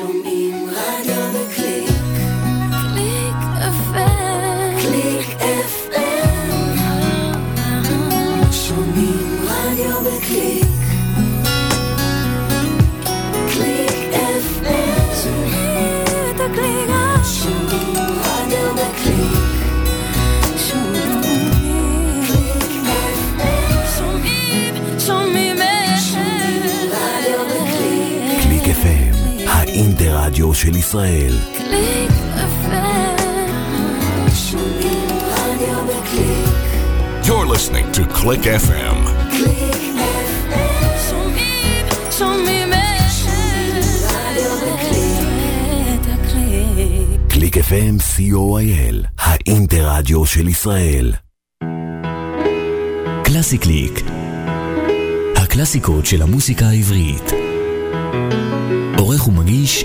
Show me my other clay. האינטרדיו של ישראל. קליק. You're listening to Click FM. קליק FM. שומעים, שומעים. קליק FM, co.il, האינטרדיו של ישראל. קלאסי קליק. הקלאסיקות של המוסיקה העברית. עורך ומגיש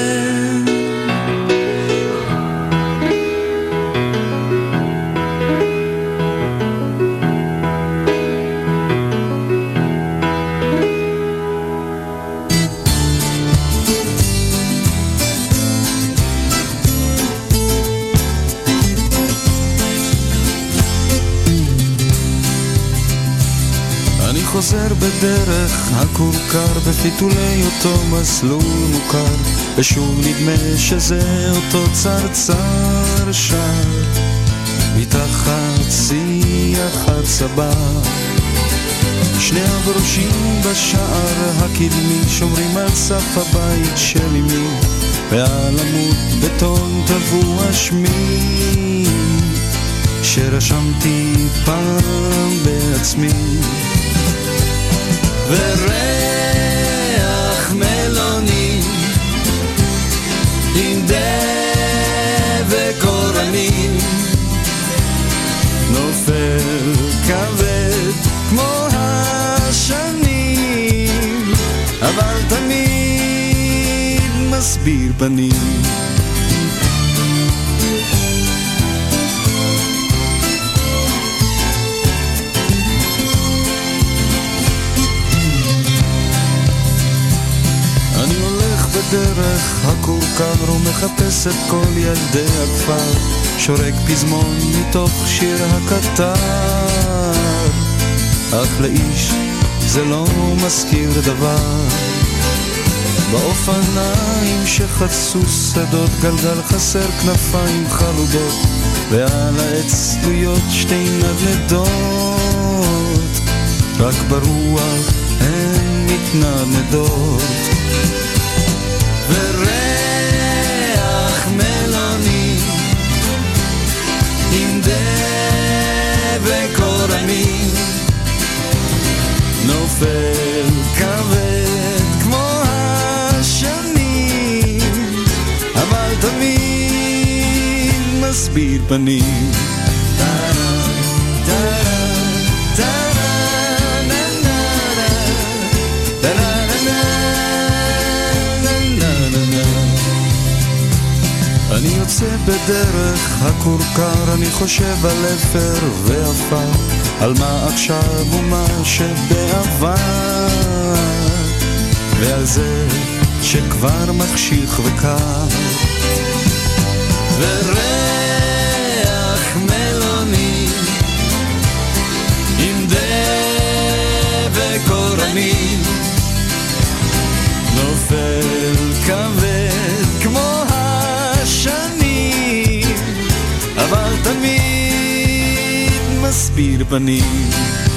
בדרך הכורכר בפיתולי אותו מסלול מוכר. ושוב נדמה שזה אותו צרצר שר. מתחת שיח הצבא. שני הברושים בשער הקדמי שומרים על סף הבית של אמי. ועל עמוד בטון טבוע שמי. שרשמתי פעם בעצמי וריח מלוני עם דבק אורנים נופל כבד כמו השנים אבל תמיד מסביר פנים הכורכר ומחפש את כל ילדי הכפר. שורק פזמון מתוך שיר הקטר. אך לאיש זה לא מזכיר דבר. באופניים שחצו שדות גלגל חסר כנפיים חלודות ועל העץ תלויות שתי נדנדות. רק ברוח הן מתנדנדות נופל כבד כמו השנים אבל תמיד מסביר פנים יוצא בדרך הכורכר, אני חושב על אפר ועפר, על מה עכשיו ומה שבעבר, ועל זה שכבר מחשיך וקר. וריח מלוני עם דבק אורני speed of my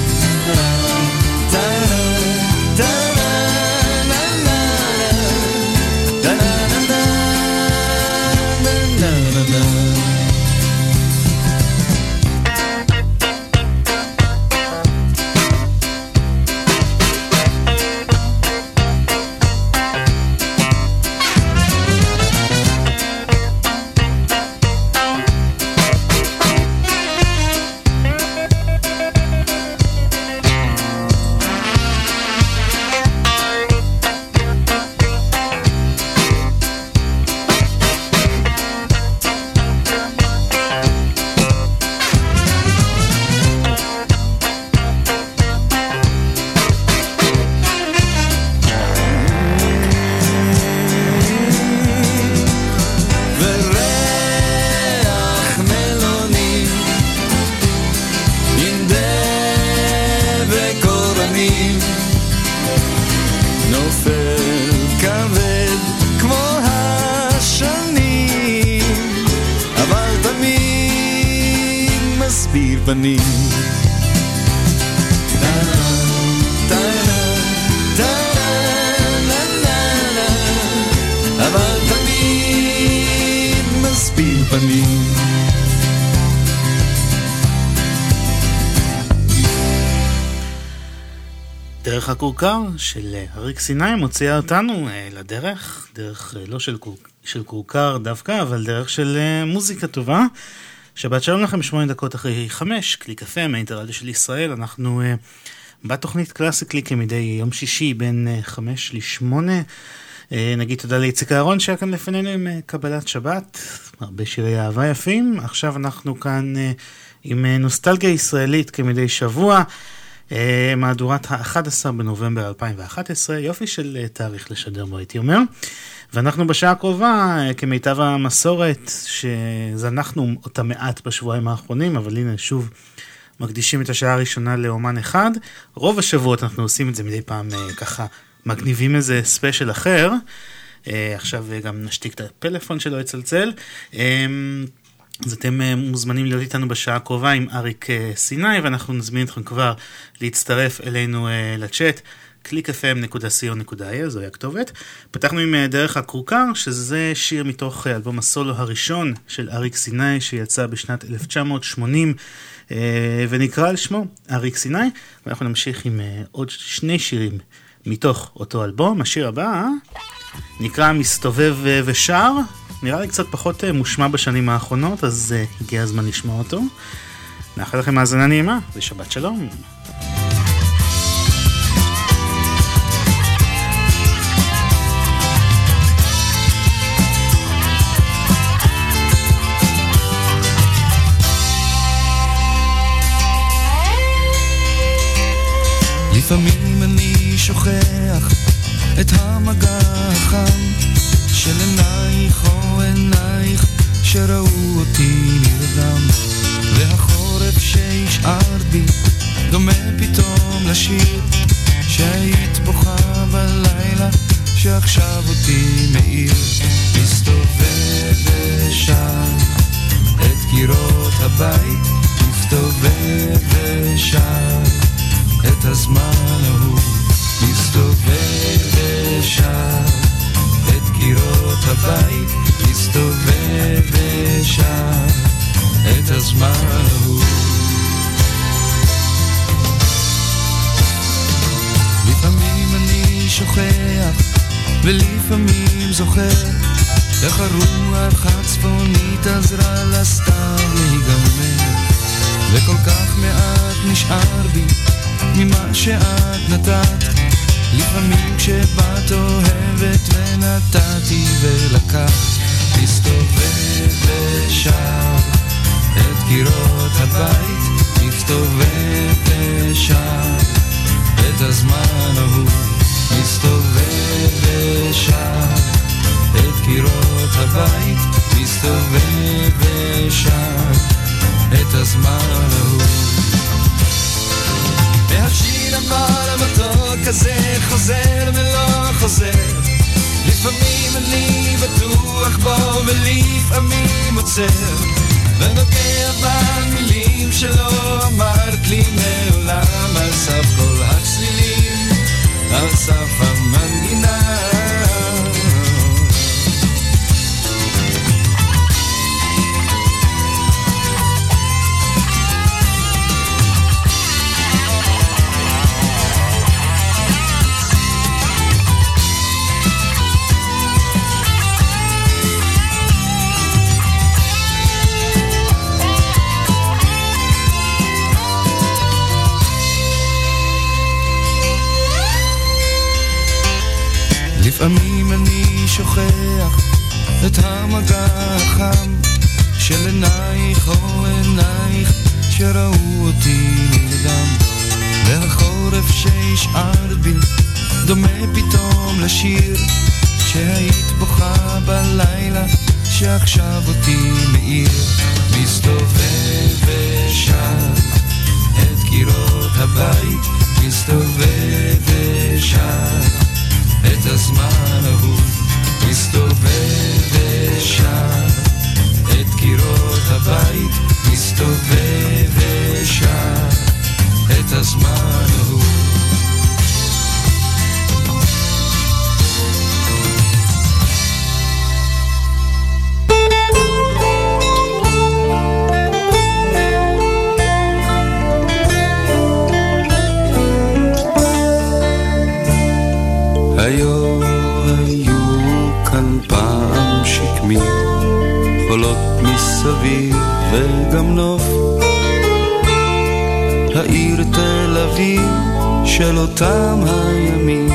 מסביר פנים. פנים. דרך הכורכר של אריק סיני מוציאה אותנו אה, לדרך, דרך אה, לא של, של כורכר דווקא, אבל דרך של אה, מוזיקה טובה. שבת שלום לכם, שמונה דקות אחרי חמש, קליק FM, האינטרדיו של ישראל, אנחנו בתוכנית קלאסי קליק כמדי יום שישי בין חמש לשמונה. אה, נגיד תודה לאיציק אהרון שהיה כאן לפנינו עם אה, קבלת שבת, הרבה שירי אהבה יפים. עכשיו אנחנו כאן אה, עם נוסטלגיה ישראלית כמדי שבוע. מהדורת ה-11 בנובמבר 2011, יופי של תאריך לשדר בו הייתי אומר. ואנחנו בשעה הקרובה, כמיטב המסורת, שזנחנו אותה מעט בשבועיים האחרונים, אבל הנה שוב מקדישים את השעה הראשונה לאומן אחד. רוב השבועות אנחנו עושים את זה מדי פעם ככה מגניבים איזה ספיישל אחר. Uh, עכשיו גם נשתיק את הפלאפון שלו יצלצל. Um, אז אתם מוזמנים להיות איתנו בשעה הקרובה עם אריק סיני, ואנחנו נזמין אתכם כבר להצטרף אלינו לצ'אט. www.clickfm.co.il, זוהי הכתובת. פתחנו עם דרך הכורכר, שזה שיר מתוך אלבום הסולו הראשון של אריק סיני, שיצא בשנת 1980, ונקרא על שמו אריק סיני. ואנחנו נמשיך עם עוד שני שירים מתוך אותו אלבום. השיר הבא נקרא מסתובב ושר, נראה לי קצת פחות אה, מושמע בשנים האחרונות, אז הגיע הזמן לשמוע אותו. נאחל לכם האזנה נעימה ושבת שלום. לפעמים אני שוכח את המגע החם של עינייך או עינייך שראו אותי נרדם והחורף שישאר בי דומה פתאום לשיר שהיית בוכה בלילה שעכשיו אותי מאיר. מסתובב ושר את קירות הבית מסתובב ושר את הזמן ההוא מסתובב ושר את קירות הבית מסתובב ושר את הזמן ההוא. לפעמים אני שוכח ולפעמים זוכר איך הרוח הצפונית עזרה לסתיו להיגמר וכל כך מעט נשאר בי ממה שאת נתת. לפעמים כשבאת אוהבת ונתתי ולקחת מסתובב ושב את קירות הבית מסתובב ושב את הזמן ההוא מסתובב ושב את קירות הבית מסתובב ושב את הזמן ההוא והשיר אמר המתוק הזה חוזר ולא חוזר. לפעמים אני בטוח בו ולפעמים עוצר. ונוגע במילים שלא אמרת לי מעולם. על סף כל הצלילים על סף המנגינה לפעמים אני שוכח את המגע החם של עינייך או עינייך שראו אותי נרדם. והחורף שישאר בי דומה פתאום לשיר שהיית בוכה בלילה שעכשיו אותי מאיר. מסתובב ושם את קירות הבית מסתובב ושם את הזמן ההוא, מסתובב ושם, את קירות הבית, מסתובב ושם, את הזמן ההוא. היו היו כאן פעם שקמים, חולות מסביב וגם נוף. העיר תל אביב של אותם הימים,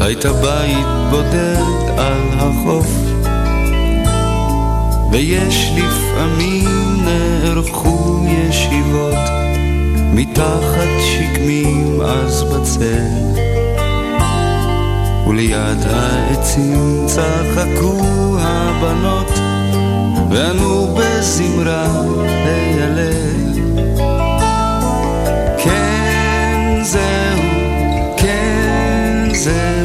הייתה בית בודד על החוף. ויש לפעמים נערכו ישיבות מתחת שקמים אז בצל. וליד העצים צחקו הבנות וענו בזמרה לילל כן זהו, כן זהו,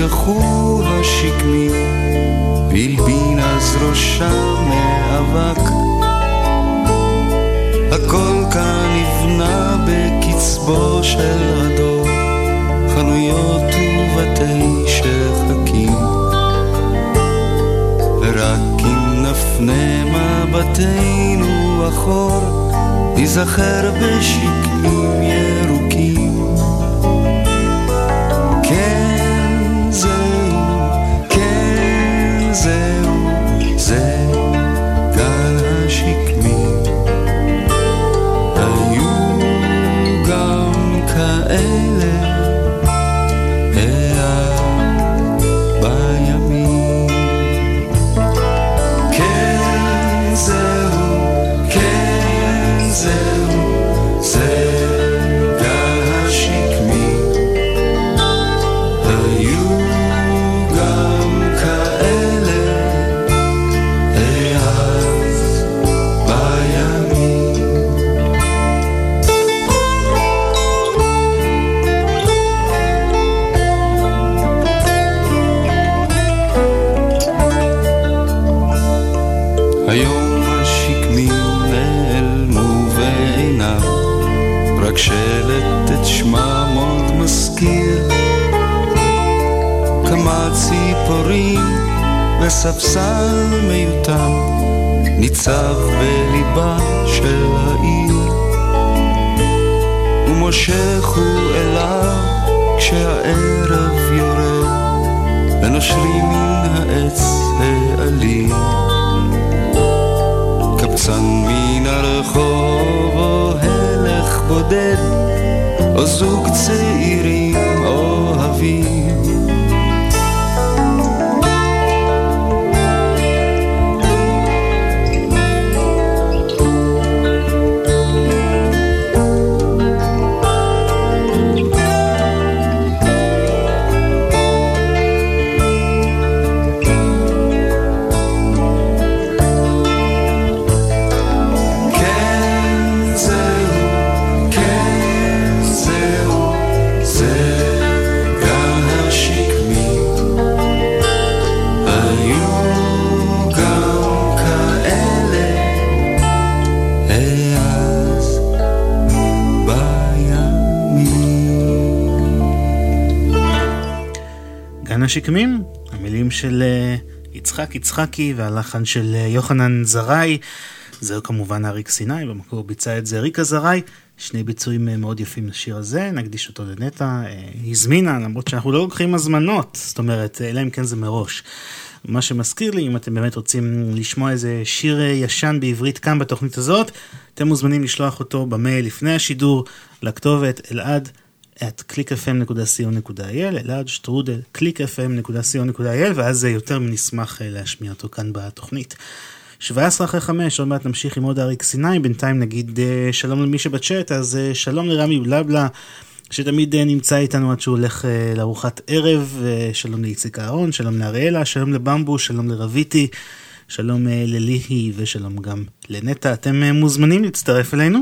נשכחו השקמים, והלבין אז ראשם מאבק. הכל כאן נבנה בקצבו של הדור, חנויות ובתי שחקים. ורק אם נפנה מבטנו אחור, ניזכר בשקמים ירוקים. וספסל מיותם ניצב בליבה של העיר. ומושך הוא אליו כשהערב יורד, ונושרים מן העץ העלים. קבצן מן הרחוב או הלך בודד או זוג צעירים אוהבים השקמים, המילים של אה, יצחק יצחקי והלחן של אה, יוחנן זרעי. זהו כמובן אריק סיני, במקור ביצע את זה ריקה זרעי. שני ביצועים אה, מאוד יפים לשיר הזה, נקדיש אותו לנטע. הזמינה, למרות שאנחנו לא לוקחים הזמנות, זאת אומרת, אלא אם כן זה מראש. מה שמזכיר לי, אם אתם באמת רוצים לשמוע איזה שיר ישן בעברית כאן בתוכנית הזאת, אתם מוזמנים לשלוח אותו במייל לפני השידור לכתובת אלעד at clickfm.co.il, אלעד שטרודל clickfm.co.il, ואז יותר מנשמח להשמיע אותו כאן בתוכנית. 17 אחרי 5, עוד מעט נמשיך עם עוד אריק סיני, בינתיים נגיד שלום למי שבצ'אט, אז שלום לרמי בלבלה. שתמיד נמצא איתנו עד שהוא הולך לארוחת ערב, שלום לאיציק אהרון, שלום לאריאלה, שלום לבמבו, שלום לרביטי, שלום לליהי ושלום גם לנטע. אתם מוזמנים להצטרף אלינו.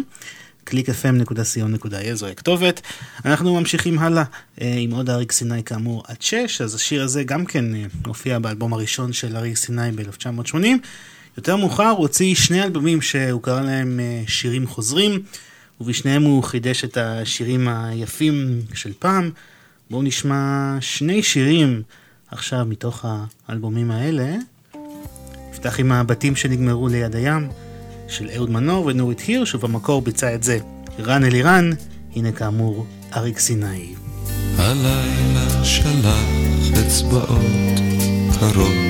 www.clickfm.co.il זו הכתובת. אנחנו ממשיכים הלאה אה, עם עוד אריק סיני כאמור עד 6, אז השיר הזה גם כן אה, הופיע באלבום הראשון של אריק סיני ב-1980. יותר מאוחר הוא הוציא שני אלבומים שהוא קרא להם אה, שירים חוזרים, ובשניהם הוא חידש את השירים היפים של פעם. בואו נשמע שני שירים עכשיו מתוך האלבומים האלה. נפתח עם הבתים שנגמרו ליד הים. של אהוד מנור ונורית הירש, ובמקור ביצע את זה רן אלירן, הנה כאמור אריק סיני. הלילה שלח אצבעות קרות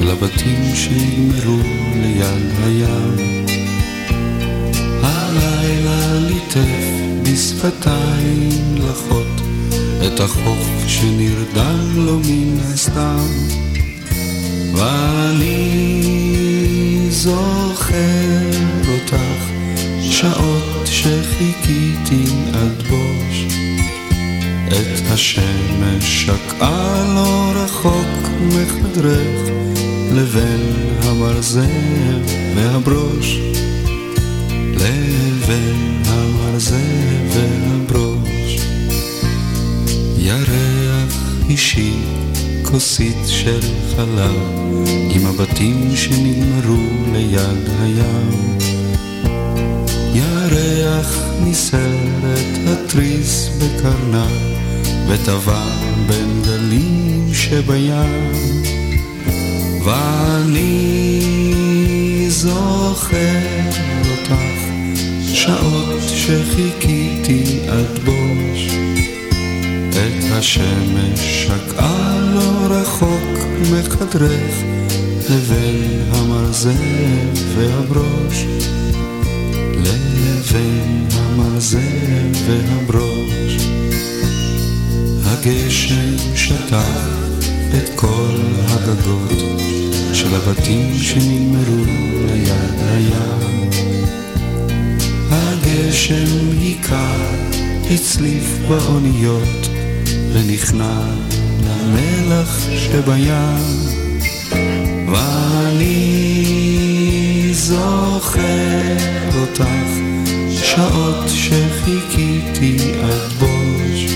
לבתים שנגמרו ליד הים. הלילה ליטף בשפתיים לחות את החוף שנרדם לו מן הסתם. ואני זוכר אותך, שעות שחיכיתי עד בוש. את השמש שקעה לא רחוק מחדרך, לבין המרזב והברוש. לבין המרזב והברוש. ירח אישי כוסית של חלב, עם הבתים שנגמרו ליד הים. ירח ניסרת התריס בקרנה, וטבע בין גלים שבים. ואני זוכר אותך, שעות שחיכיתי עד בוש. השמש שקעה לא רחוק מחדרך לבין המרזב והברוש. לבין המרזב והברוש. הגשם שטף את כל הגגות של הבתים שנגמרו ליד הים. הגשם היכה הצליף באוניות ונכנע למלח שבים, ואני זוכר אותך, שעות שחיכיתי עד בוש.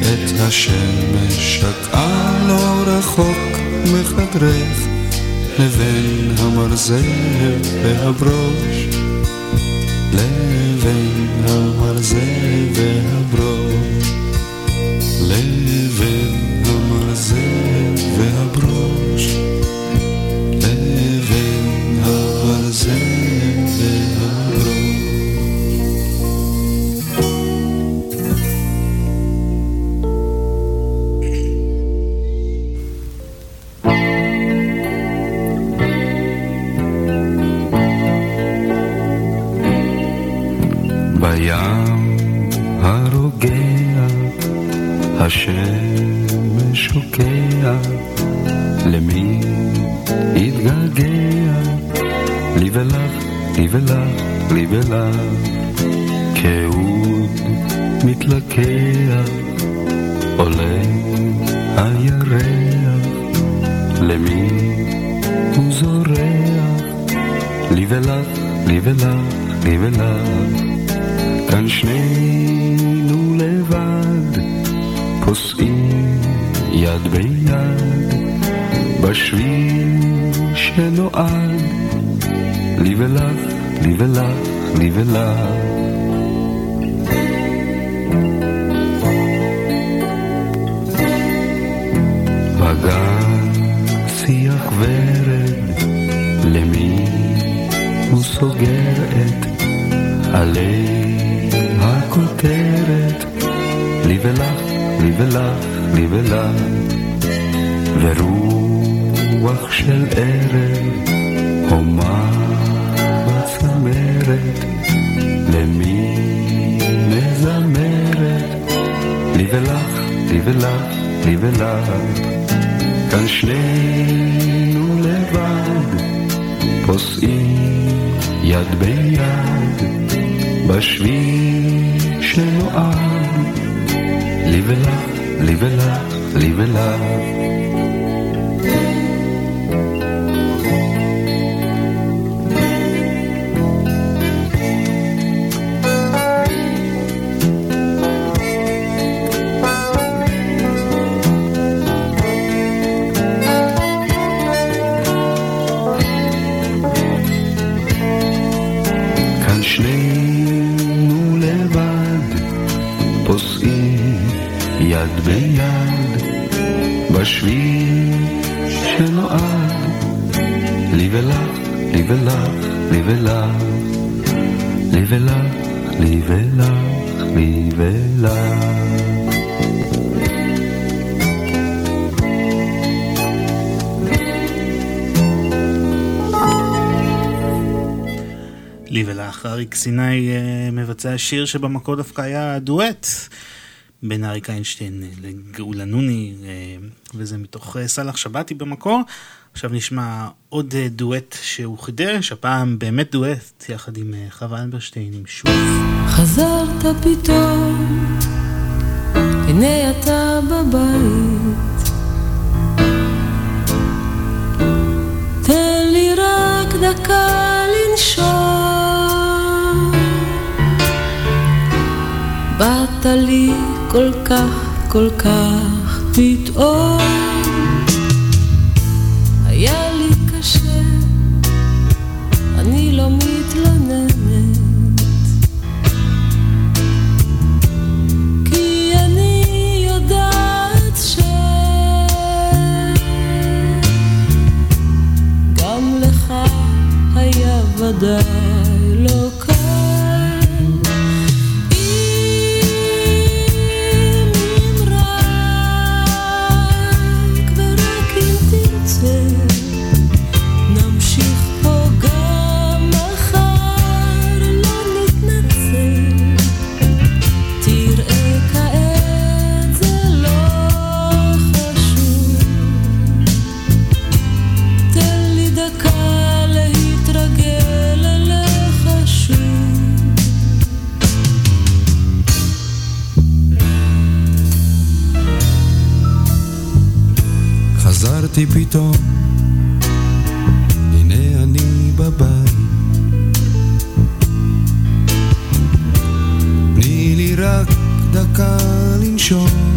את השמש שקעה לא רחוק מחדרך, לבין המרזב והברוש. לבין המרזב והברוש. לבין לי ולך. בגן שיח ורד, למי הוא סוגר את עלי הכותרת, לי ולך, לי ולך, לי ולך, ורוח של ערב בשביל שנועד, לי ולך, לי ולך, לי ולך. אריק סיני אה, מבצע שיר שבמקור דווקא היה דואט בין אריק איינשטיין לגאולה נוני, אה, וזה מתוך אה, סאלח שבתי במקור. עכשיו נשמע עוד דואט שהוא חידש, הפעם באמת דואט, יחד עם חווה אלברשטיין, עם שוב. חזרת פתאום, הנה אתה בבית. תן לי רק דקה לנשום. באת לי כל כך, כל כך פתאום. היה לי קשה, אני לא מתלוננת. כי אני יודעת ש... גם לך היה ודאי חזרתי פתאום, הנה אני בבית. תני לי רק דקה לנשום.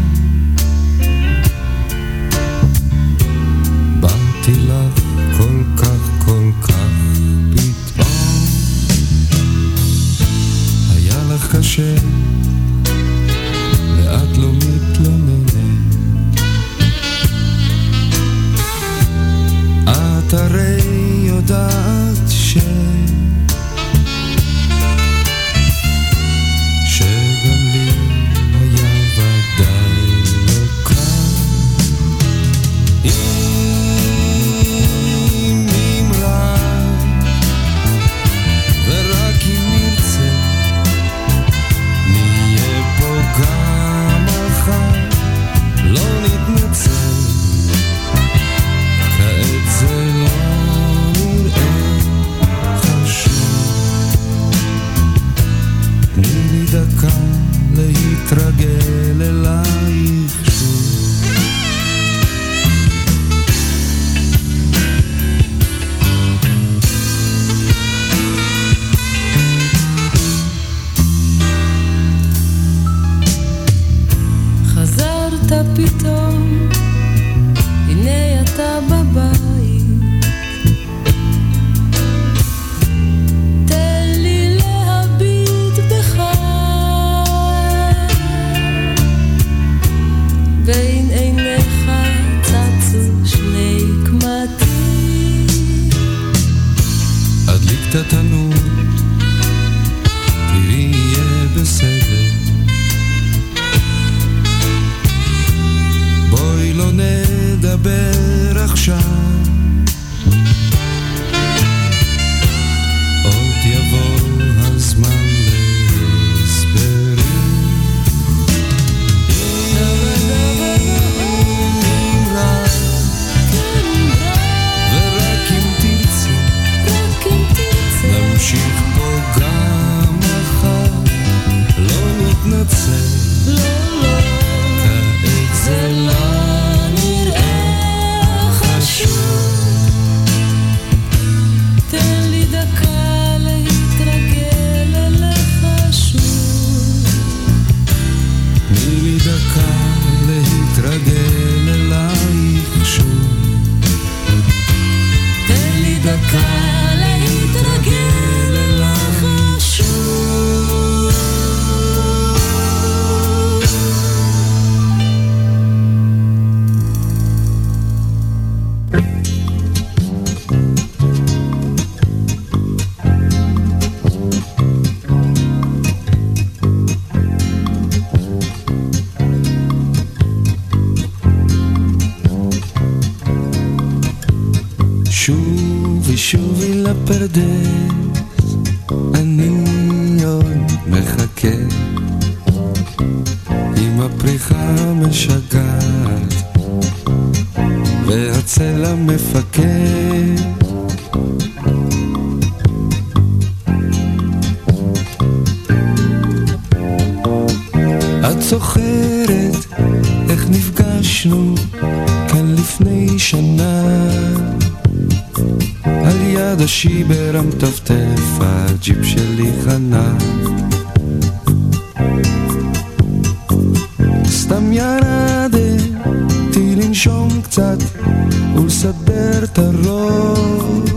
ולסדר את הראש.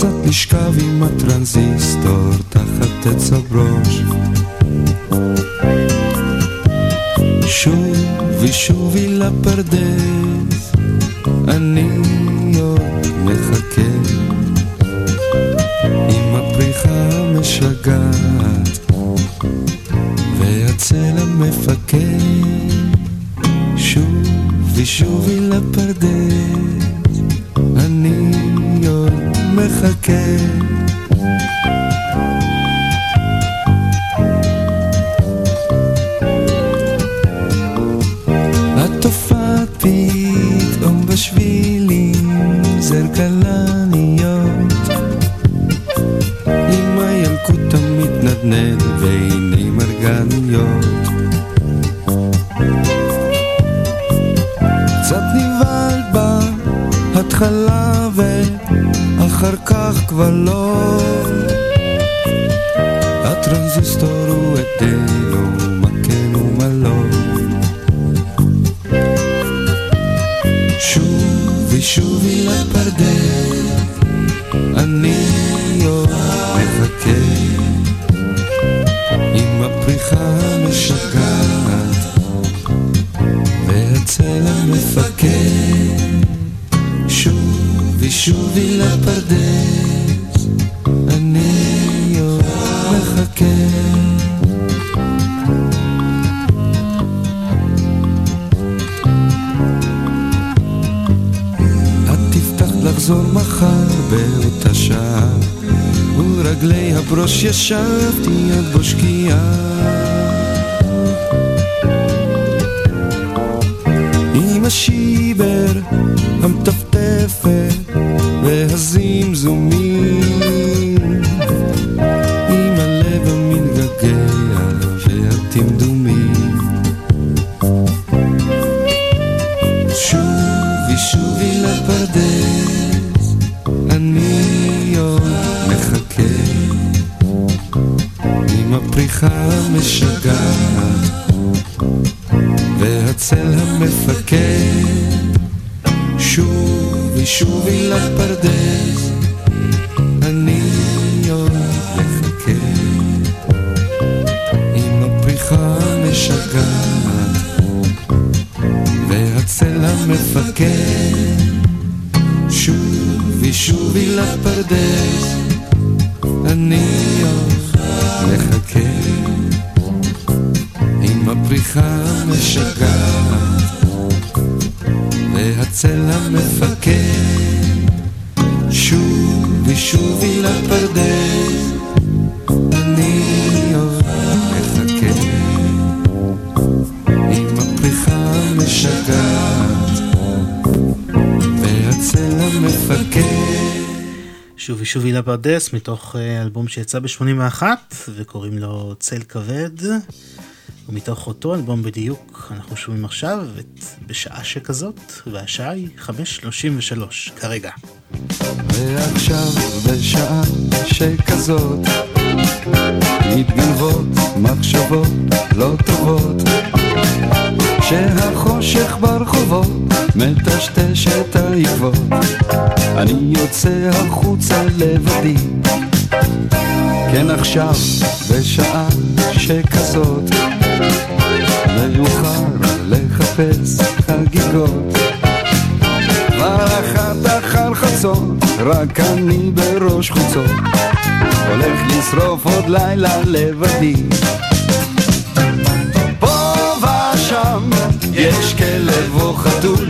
קצת לשכב עם הטרנזיסטור תחת עץ הברוש. שובי שובי לפרדס, אני עוד מחכה. עם הפריחה המשגעת והצל המפקד שובי שובי לפרדס, אני עוד מחכה שובי לפרדס מתוך אה, אלבום שיצא ב-81 וקוראים לו צל כבד ומתוך אותו אלבום בדיוק אנחנו שומעים עכשיו את בשעה שכזאת והשעה היא 5.33 כרגע. ועכשיו בשעה שכזאת מתגנבות מחשבות לא טובות כשהחושך ברחובות מטשטש את העקבות. אני יוצא החוצה לבדי. כן עכשיו בשעה שכזאת מאוחר לחפש חגיגות. כבר אחת אחר חצות, רק אני בראש חוצות, הולך לשרוף עוד לילה לבדי. פה ושם יש כלב או חתול.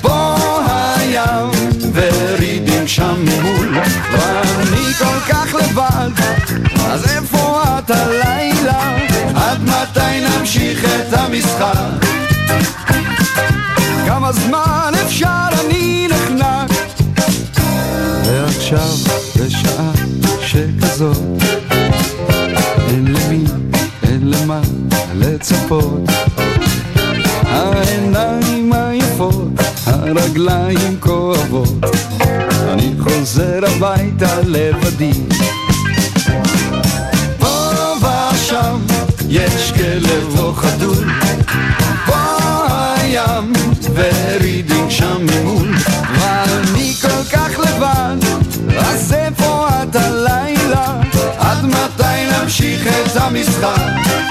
פה הים ורידים שם ממול. ואני כל כך לבד, אז איפה את הלילה? עד מתי נמשיך את המשחק? כמה זמן אפשר אני נחנק? ועכשיו בשעה שכזאת אין למי, אין למה לצפות הרגליים כואבות אני חוזר הביתה לבדי פה ושם יש כלב או חדול פה הים ורידינג שם ממול ואני כל כך לבד אז איפה את הלילה? עד מתי נמשיך את המשחק?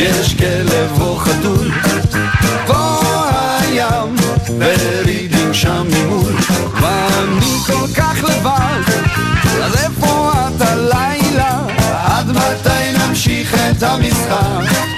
יש כלב או חתול פה הים ורידים שם ממול ואני כל כך לבד אז איפה את הלילה? עד מתי נמשיך את המשחק?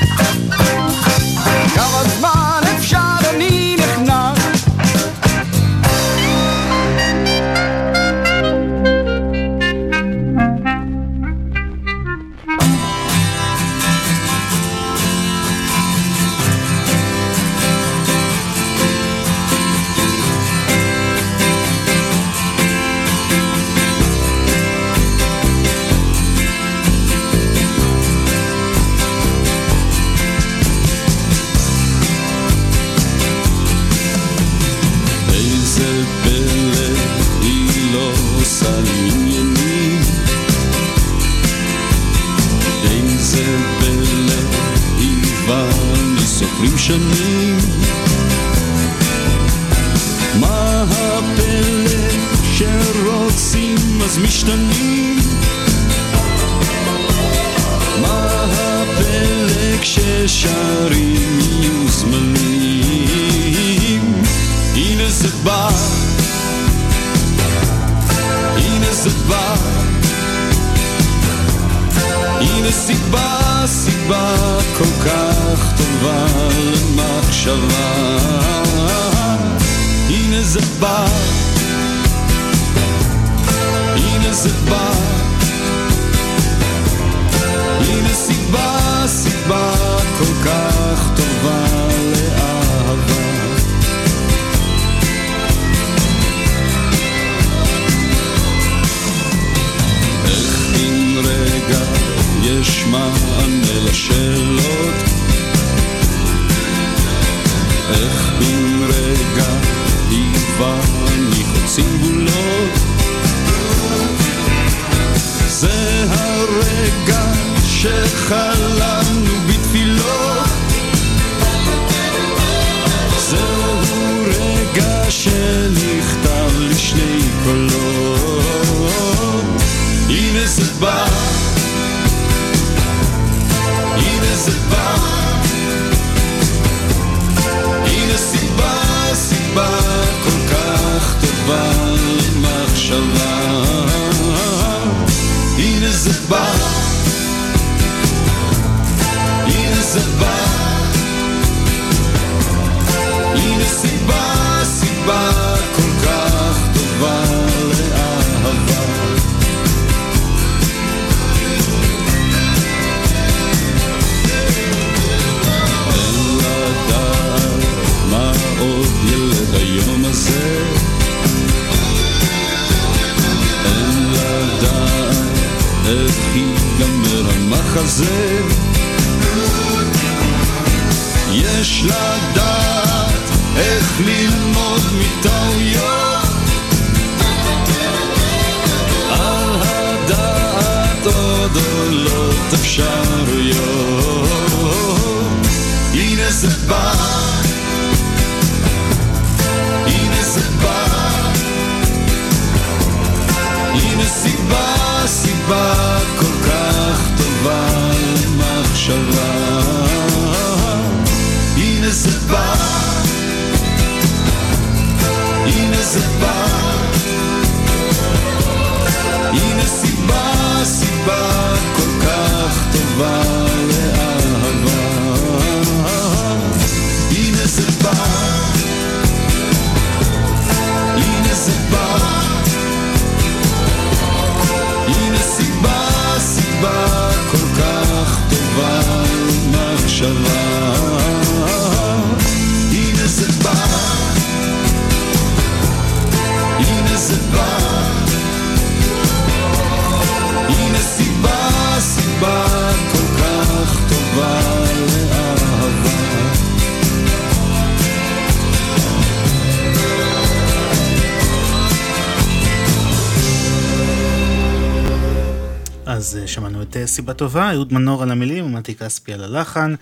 סיבה טובה, אהוד מנור על המילים ומתי כספי על הלחן.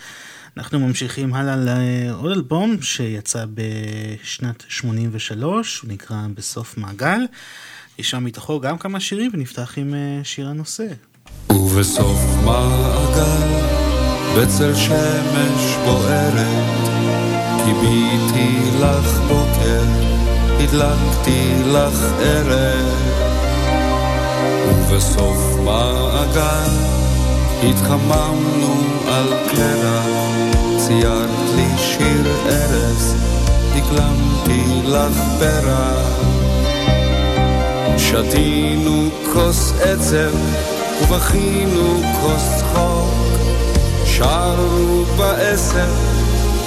אנחנו ממשיכים הלאה לעוד אלבום שיצא בשנת 83, הוא נקרא בסוף מעגל. שם מתוכו גם כמה שירים ונפתח עם אה, שיר הנושא. ובסוף מעגל, בצל שמש בוערת, קיביתי לך בוקר, הדלקתי לך ערב. ובסוף מעגל, התחממנו על קרח, ציירת לי שיר ארז, דקלמתי לך פרח. שתינו כוס עצב ובכינו כוס צחוק, שרנו בעשר,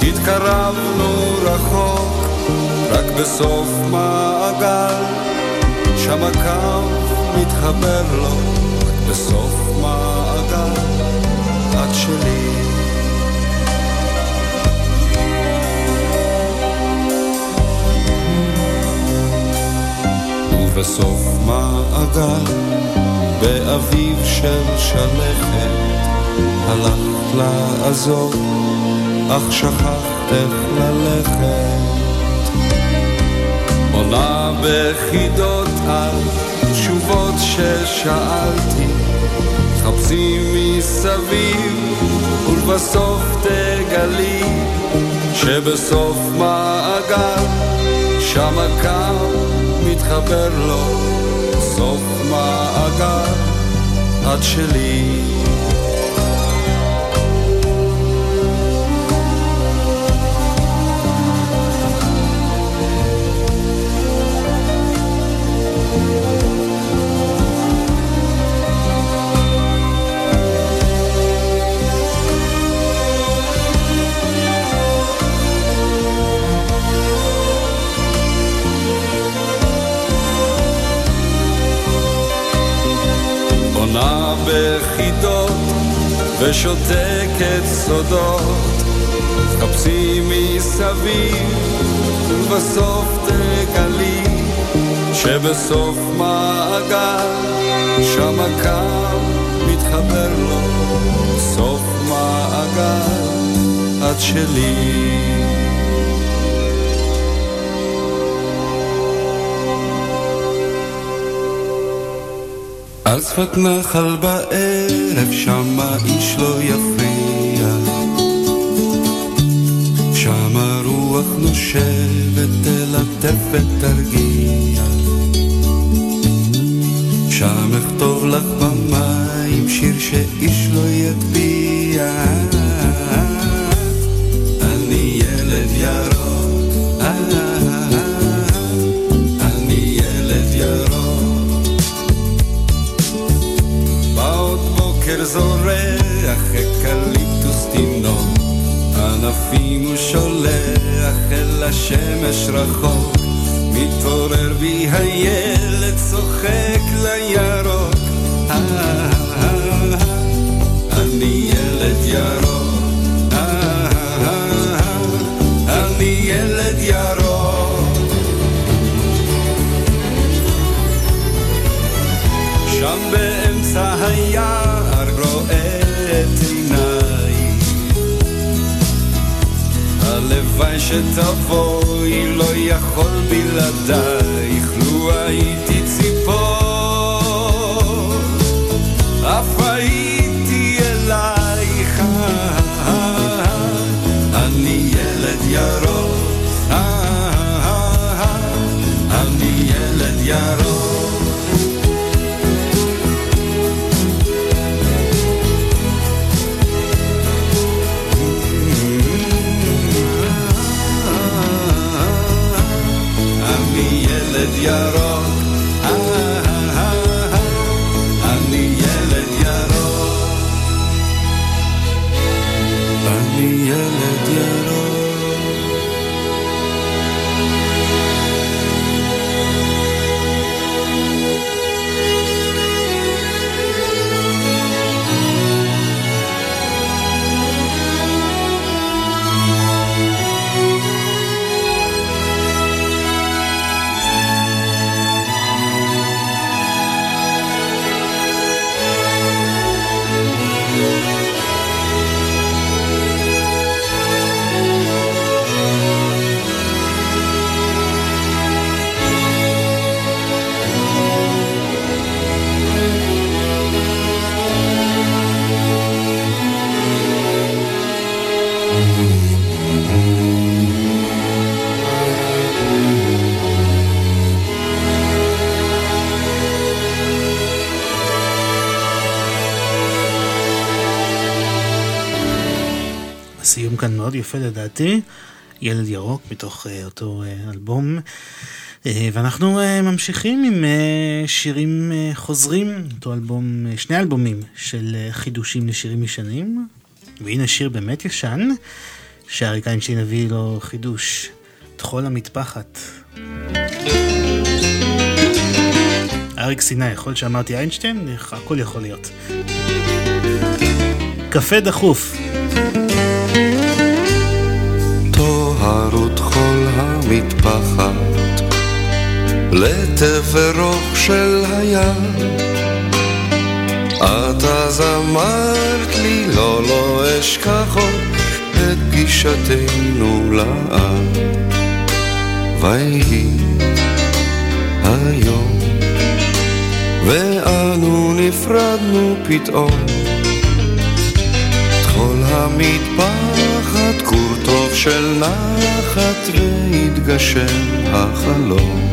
התקרבנו רחוק, רק בסוף מעגל, שם הקו מתחבר לו, בסוף מעגל, את שלי. ובסוף מעגל, באביב של שלכת, הלכת לעזור, אך שכחת איך ללכת. עונה בחידות על תשובות ששאלתי, חפשי מסביב, ולבסוף תגלי, שבסוף מעגל, שם הקו מתחבר לו, סוף מעגל, את שלי. ושותקת סודות. חפשי מסביב ובסוף תגלי שבסוף מעגל שם הקו מתחבר לו סוף מעגל את שלי על שפת נחל בערב, שמה איש לא יפריע. שמה רוח נושבת, תלטף ותרגיע. שם אכתוב לך במים שיר שאיש לא יטביע. בוקר זורח, אקליפטוס תינוק, ענפים הוא שולח אל השמש רחוק, מתעורר בי הילד צוחק לירוק. אה, אה, אה, אני ילד ירוק, שתבואי לא יכול בלעדייך לו הייתי ציפור. אף הייתי אלייך. אני ילד ירוק. אני ילד ירוק יפה לדעתי, ילד ירוק מתוך uh, אותו uh, אלבום. Uh, ואנחנו uh, ממשיכים עם uh, שירים uh, חוזרים, אותו אלבום, uh, שני אלבומים של uh, חידושים לשירים ישנים. והנה שיר באמת ישן, שאריק איינשטיין הביא לו חידוש, טחול המטפחת. אריק סיני, יכול שאמרתי איינשטיין? הכל יכול להיות. קפה דחוף. חול המטפחת לתפרוך של הים. את אז אמרת לי לא לא אשכח עוד את פגישתנו לעם ויהי היום ואנו נפרדנו פתאום המטפחת כור טוב של נחת והתגשם החלום.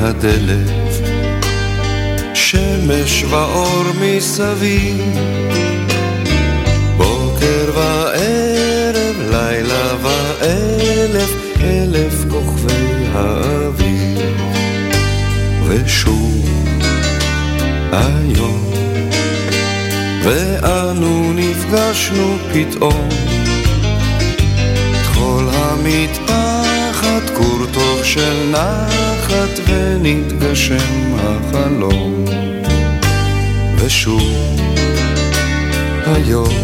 הדלת, שמש ואור מסביב, בוקר וערב, לילה ואלף, אלף כוכבי האביב, ושוב היום, ואנו נפגשנו פתאום, כל המטפחת כור טוב של נחת ונתגשם החלום ושוב היום.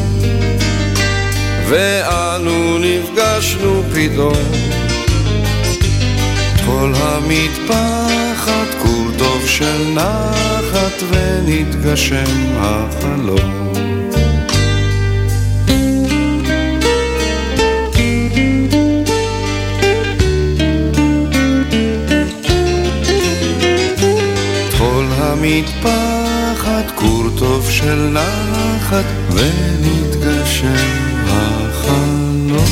ואנו נפגשנו פתאום. כל המטפחת כור טוב של נחת ונתגשם החלום טוב של נחת, ונתגשם החלום.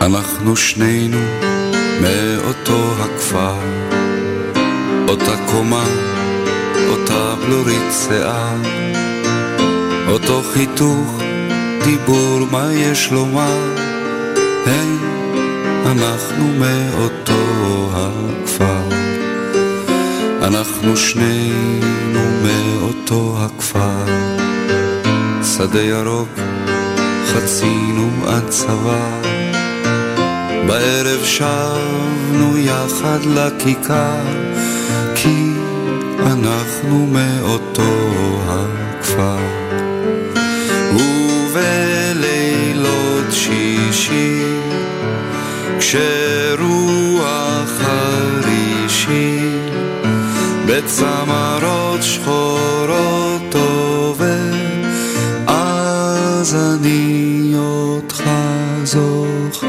אנחנו שנינו חיתוך, דיבור, מה יש לומר? הם, אנחנו מאותו הכפר. אנחנו שנינו מאותו הכפר. שדה ירוק, חצינו עד צבא. בערב שבנו יחד לכיכר, כי אנחנו מאותו הכפר. כשרוח חרישי בצמרות שחורות עובר אז אני אותך זוכר.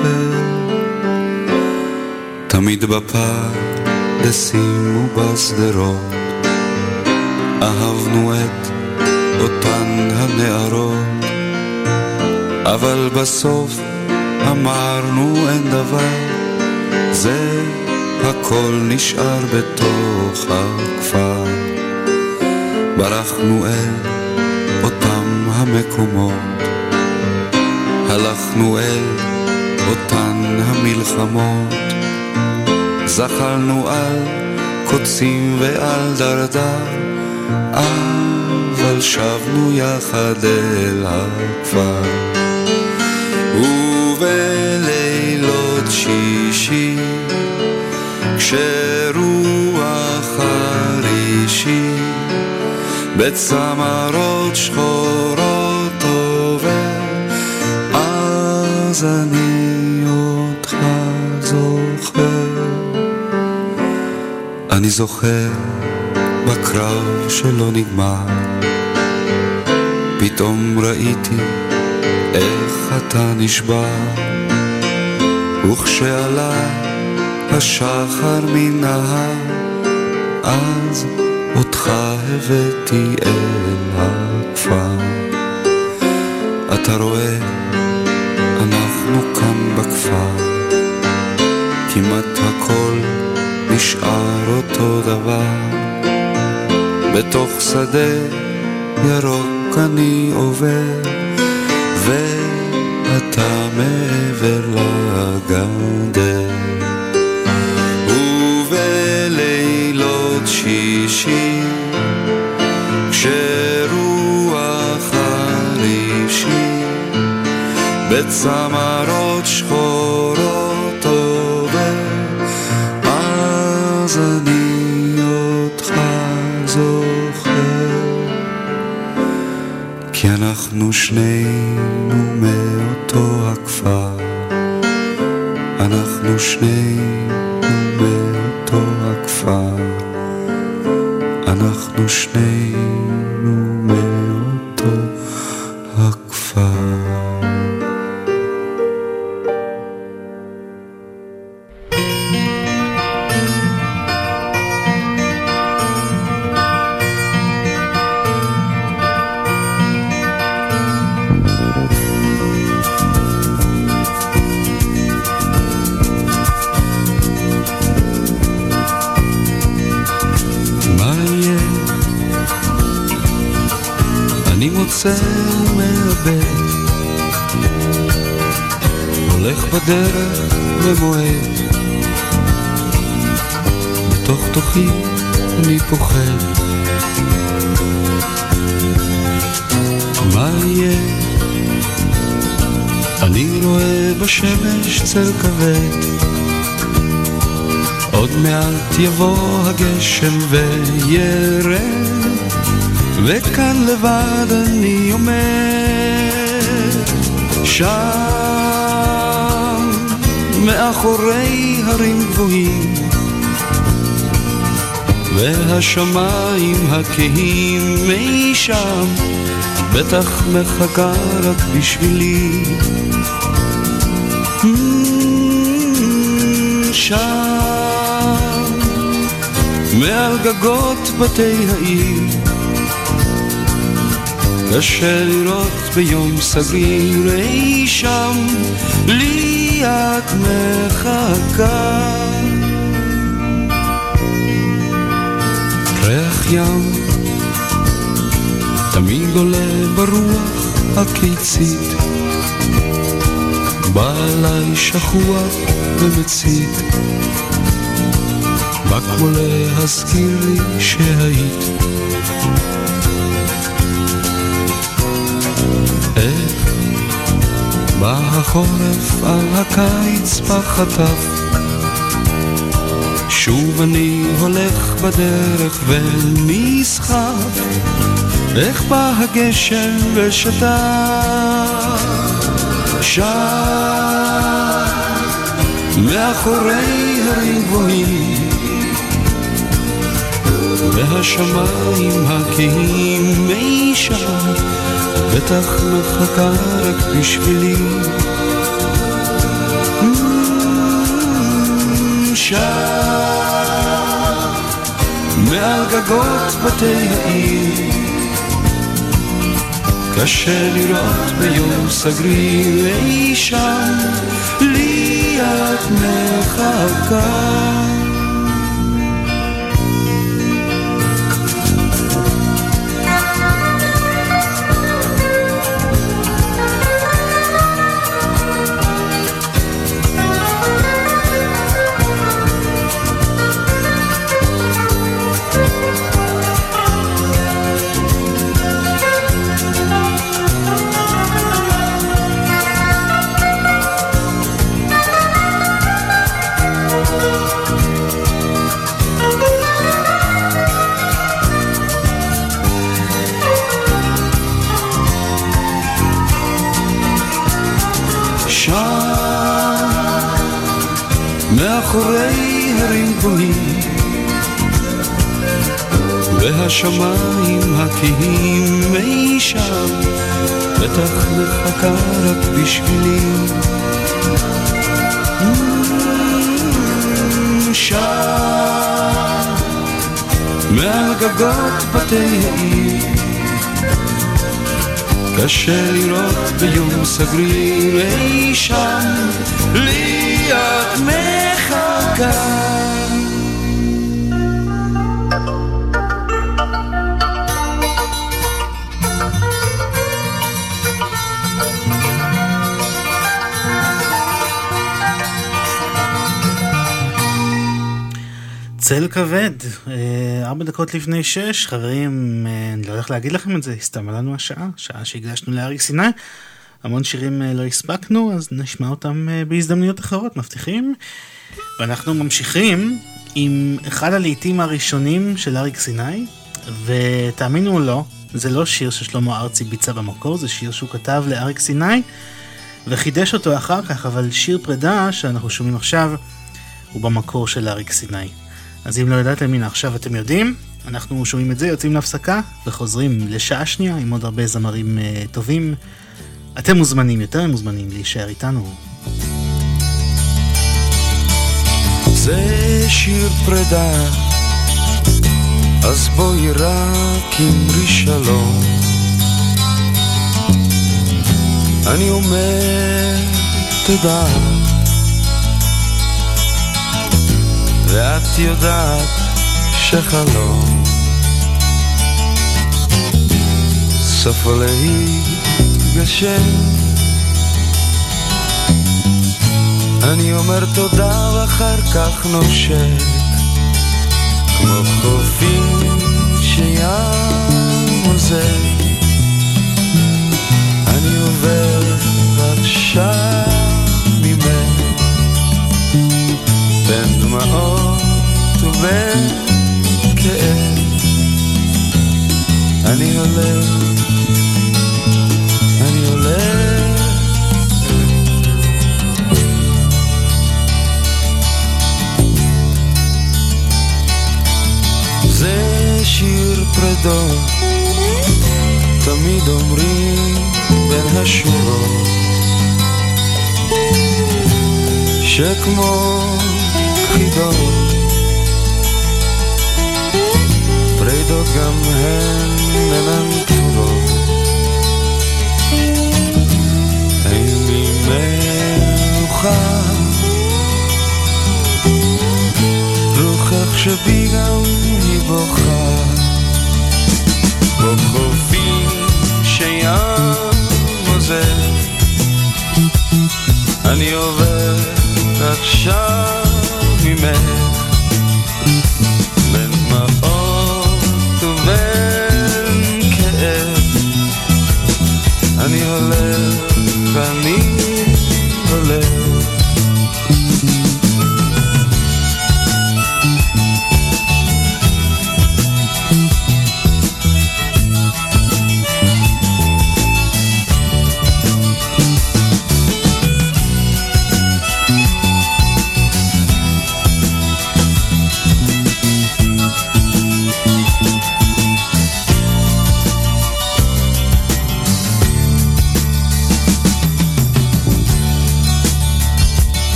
תמיד בפרדסים ובשדרות אהבנו את אותן הנערות אבל בסוף אמרנו אין דבר זה הכל נשאר בתוך הכפר ברחנו אל אותם המקומות הלכנו אל אותן המלחמות זחלנו על קוצים ועל דרדר אבל שבנו יחד אל הכפר. כשרוח חרישי, בצמרות שחורות עובר, אז אני אותך זוכר. אני זוכר בקרב שלא נגמר. פתאום ראיתי איך אתה נשבע, וכשעלה השחר מן ההר, אז אותך הבאתי אל הכפר. אתה רואה, אנחנו כאן בכפר, כמעט הכל נשאר אותו דבר. בתוך שדה ירוק אני עובר, ואתה מעבר לגדר. שישי, כשרוח הרשי, בצמרות שחורות עובר, אז אני אותך זוכר. כי אנחנו שנינו מאותו הכפר, אנחנו שנינו אנחנו אני מוצא ומאבד הולך בדרך ומועד בתוך תוכי אני פוחד. מה יהיה? אני רואה בשמש צל כבד. עוד מעט יבוא הגשם וירד, וכאן לבד אני עומד, שם מאחורי הרים גבוהים, והשמיים הכהים אי שם, בטח מחכה רק בשבילי. Mm, שם, מעל גגות בתי העיר. קשה לראות ביום סגריר אי שם, לי את מחכה. ריח ים תמיד עולה ברוח הקיצית, בא אליי שכוח ומצית, בא כמו להזכיר לי שהיית. איך בא החורף על הקיץ בחטף, שוב אני הולך בדרך ונסחף, איך בא הגשם ושתק, שם מאחורי הרים גבוהים, והשמיים הכהים אי שם, בטח מחכה רק בשבילי. שם, מעל גגות בתי העיר, קשה לראות ביום סגריר אי שם, לי את מחכה. והשמיים הכהים אי שם, בטח מחכה רק בשבילי. שם, מעל גגות בתי העיר, קשה לראות ביום סגריר אי שם, לי את מחכה. צל כבד, אה, ארבע דקות לפני שש, חברים, אה, אני לא הולך להגיד לכם את זה, הסתיימה לנו השעה, שעה שהקדשנו לאריק סיני. המון שירים אה, לא הספקנו, אז נשמע אותם בהזדמנויות אחרות, מבטיחים. ואנחנו ממשיכים עם אחד הלעיתים הראשונים של אריק סיני, ותאמינו או לא, זה לא שיר ששלמה ארצי ביצע במקור, זה שיר שהוא כתב לאריק סיני, וחידש אותו אחר כך, אבל שיר פרידה שאנחנו שומעים עכשיו, הוא במקור של אריק סיני. אז אם לא ידעתם, הנה עכשיו אתם יודעים. אנחנו שומעים את זה, יוצאים להפסקה וחוזרים לשעה שנייה עם עוד הרבה זמרים uh, טובים. אתם מוזמנים, יותר מוזמנים, להישאר איתנו. זה שיר פרידה, אז בואי רק אמרי שלום. אני אומר תודה. ואת יודעת שחלום סופו להתגשם. אני אומר תודה ואחר כך נושק כמו חופים שים עוזר ובין כאב אני הולך, אני הולך. זה שיר פרדות תמיד אומרים בין השורות. שכמו חידות פרידות גם הן אינן פתורות אין לי מנוחה? רוחך שבי גם היא בוכה. בחופים שים עוזר אני עובר עכשיו ממך ובין כאב. אני הולך, אני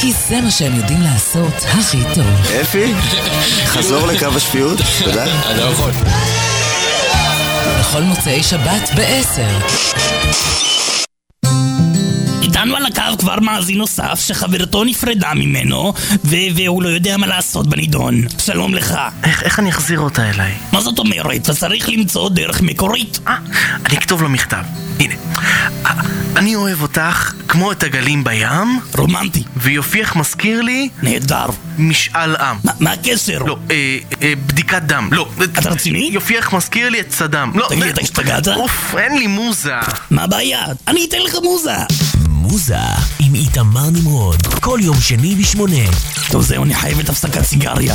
כי זה מה שהם יודעים לעשות הכי טוב. אפי, חזור לקו השפיות, תודה. אני לא יכול. בכל מוצאי שבת ב-10. איתנו על הקו כבר מאזין נוסף שחברתו נפרדה ממנו ו- והוא לא יודע מה לעשות בנידון. שלום לך. איך, איך אני אחזיר אותה אליי? מה זאת אומרת? אתה צריך למצוא דרך מקורית. אה, אני אכתוב לו מכתב. הנה. אה, אני אוהב אותך כמו את הגלים בים. רומנטי. ויופייך מזכיר לי... נהדר. משאל עם. מה, מה הקשר? לא, אה, אה, בדיקת דם. לא. אתה רציני? יופייך מזכיר לי את סדאם. לא. תגיד, אתה השתגעת? אוף, אין לי מוזה. מה הבעיה? אני אתן לך מוזה. מוזה עם איתמר נמרוד, כל יום שני בשמונה. טוב זהו, אני חייב את הפסקת סיגריה.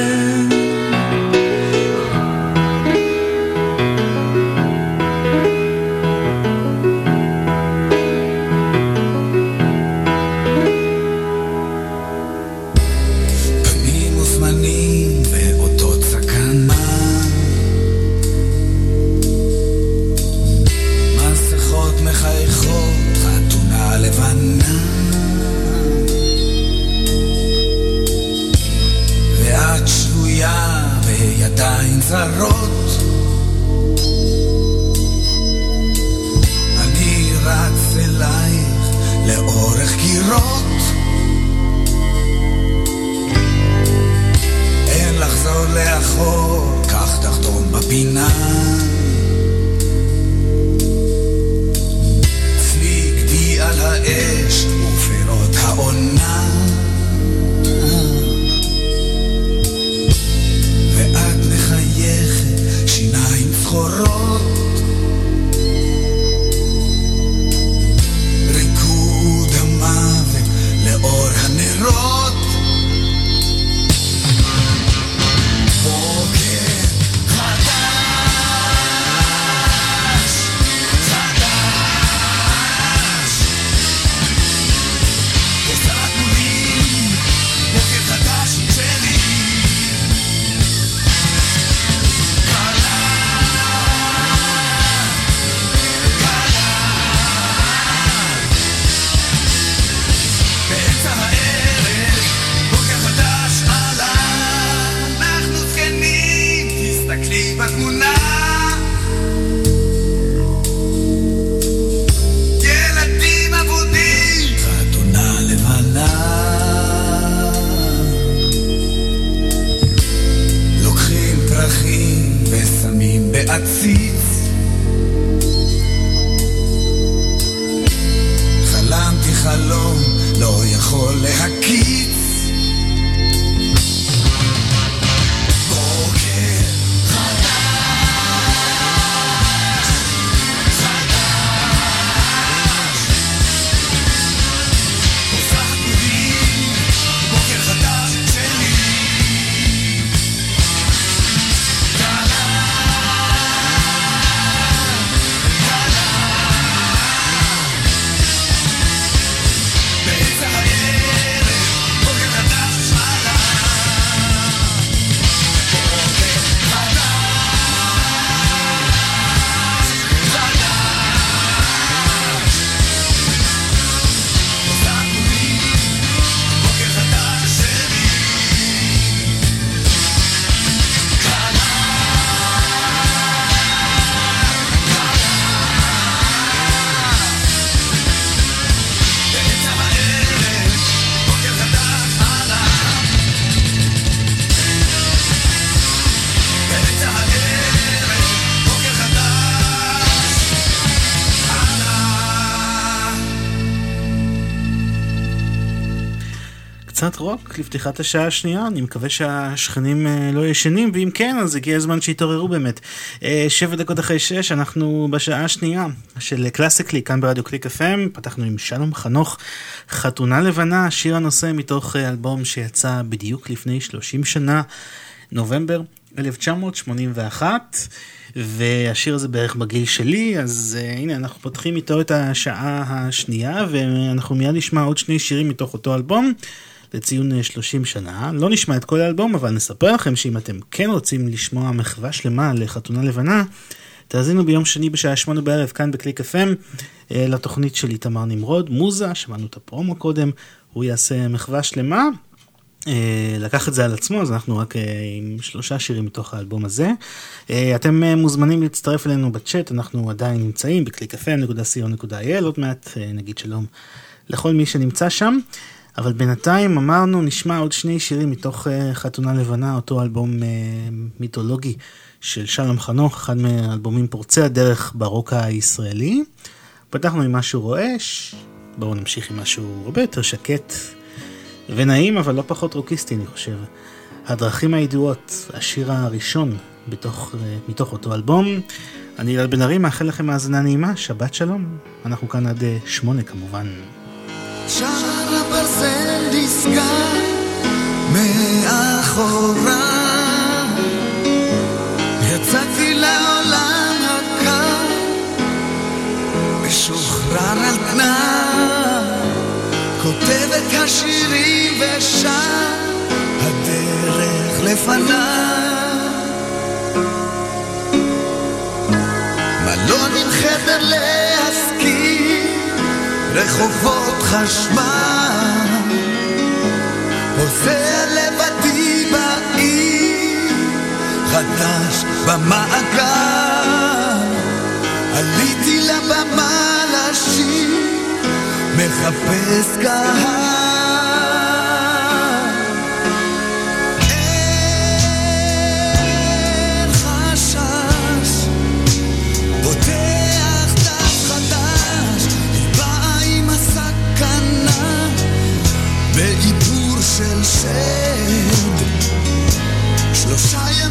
לפתיחת השעה השנייה, אני מקווה שהשכנים אה, לא ישנים, ואם כן, אז הגיע הזמן שיתעוררו באמת. אה, שבע דקות אחרי שש, אנחנו בשעה השנייה של קלאסיקלי, כאן ברדיו קליק FM, פתחנו עם שלום חנוך, חתונה לבנה, שיר הנושא מתוך אה, אלבום שיצא בדיוק לפני 30 שנה, נובמבר 1981. והשיר הזה בערך בגיל שלי, אז uh, הנה אנחנו פותחים איתו את השעה השנייה, ואנחנו מיד נשמע עוד שני שירים מתוך אותו אלבום. לציון 30 שנה, לא נשמע את כל האלבום, אבל נספר לכם שאם אתם כן רוצים לשמוע מחווה שלמה לחתונה לבנה, תאזינו ביום שני בשעה שמונה בערב כאן בקליק FM לתוכנית של איתמר נמרוד, מוזה, שמענו את הפרומו קודם, הוא יעשה מחווה שלמה. אה, לקח את זה על עצמו, אז אנחנו רק אה, עם שלושה שירים מתוך האלבום הזה. אה, אתם מוזמנים להצטרף אלינו בצ'אט, אנחנו עדיין נמצאים בקליק.fm.co.il, עוד מעט נגיד שלום לכל מי שנמצא שם. אבל בינתיים אמרנו, נשמע עוד שני שירים מתוך חתונה לבנה, אותו אלבום מיתולוגי של שלום חנוך, אחד מהאלבומים פורצי הדרך ברוק הישראלי. פתחנו עם משהו רועש, בואו נמשיך עם משהו הרבה יותר שקט. ונעים אבל לא פחות רוקיסטי אני חושב. הדרכים הידועות, השיר הראשון בתוך, אה, מתוך אותו אלבום. אני ילד בן ארי, מאחל לכם האזנה נעימה, שבת שלום. אנחנו כאן עד שמונה כמובן. שער הברזל נסגר מאחוריי יצאתי לעולם הקר משוחרר על תנאי כותב את השירים ושר הדרך לפניי. מלון עם חדר להשכיר רחובות חשמל. פוסע לבדי בעיר חדש במעגל. עליתי לבמה לשיר מחפש קהל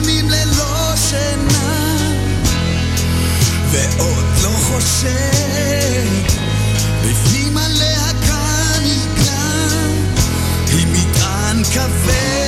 ימים ללא שינה ועוד לא חושב בפנים כאן נקרא היא מטען כבד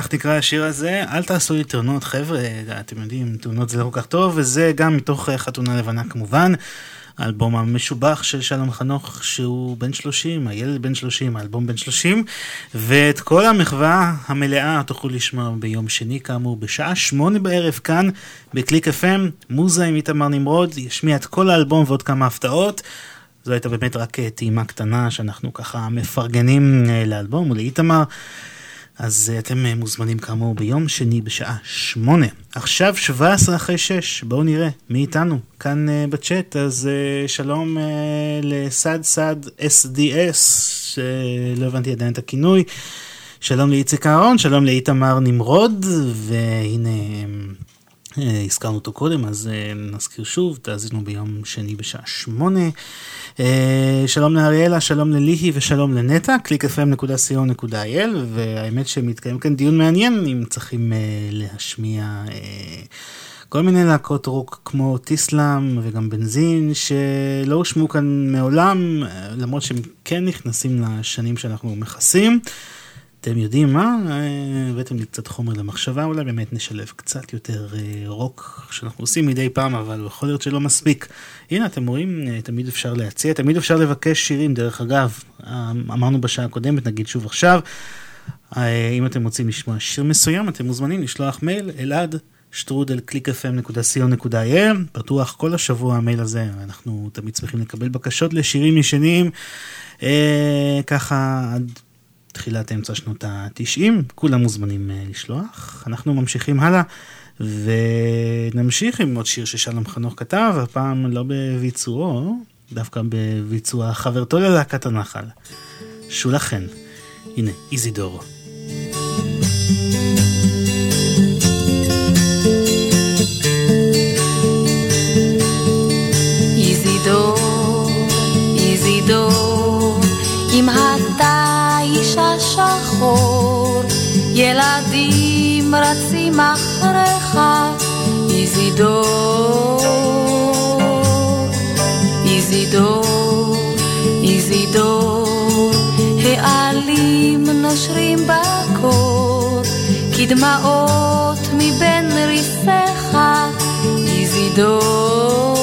כך תקרא השיר הזה. אל תעשו לי תאונות, חבר'ה, אתם יודעים, תאונות זה לא כל כך טוב, וזה גם מתוך אה, חתונה לבנה כמובן. האלבום המשובח של שלום חנוך, שהוא בן 30, הילד בן 30, האלבום בן 30, ואת כל המחווה המלאה תוכלו לשמוע ביום שני, כאמור, בשעה שמונה בערב כאן, בקליק FM, מוזה עם איתמר נמרוד, ישמיע את כל האלבום ועוד כמה הפתעות. זו הייתה באמת רק אה, טעימה קטנה שאנחנו ככה מפרגנים אה, לאלבום ולאיתמר. אז אה, אתם אה, מוזמנים כאמור ביום שני בשעה שמונה. עכשיו 17 אחרי 6, בואו נראה מי איתנו כאן uh, בצ'אט. אז שלום לסד סד SDS, שלא הבנתי עדיין את הכינוי. שלום לאיציק אהרון, שלום לאיתמר נמרוד, והנה הזכרנו אותו קודם, אז נזכיר שוב, תאזינו ביום שני בשעה שמונה. Uh, שלום לאריאלה, שלום לליהי ושלום לנטע, www.clickfm.co.il והאמת שמתקיים כאן דיון מעניין אם צריכים uh, להשמיע uh, כל מיני להקות רוק כמו טיסלאם וגם בנזין שלא הושמעו כאן מעולם, uh, למרות שהם כן נכנסים לשנים שאנחנו מכסים. אתם יודעים מה? הבאתם לי קצת חומר למחשבה, אולי באמת נשלב קצת יותר רוק שאנחנו עושים מדי פעם, אבל יכול להיות שלא מספיק. הנה, אתם רואים, תמיד אפשר להציע, תמיד אפשר לבקש שירים, דרך אגב, אמרנו בשעה הקודמת, נגיד שוב עכשיו, אם אתם רוצים לשמוע שיר מסוים, אתם מוזמנים לשלוח מייל, אלעד. שטרודל clickfm.co.il, פתוח כל השבוע המייל הזה, אנחנו תמיד צריכים לקבל בקשות לשירים ישנים, אה, ככה תחילת אמצע שנות ה-90, כולם מוזמנים uh, לשלוח. אנחנו ממשיכים הלאה, ונמשיך עם עוד שיר ששלום חנוך כתב, הפעם לא בביצועו, דווקא בביצוע חברתו ללהקת הנחל, שולה חן. הנה, איזידור. איזידור, איזידור, אם אתה איש השחור, ילדים רצים אחריך, איזידור, איזידור, איזידור, העלים נושרים בקור, כדמעות מבין ריסיך, איזידור.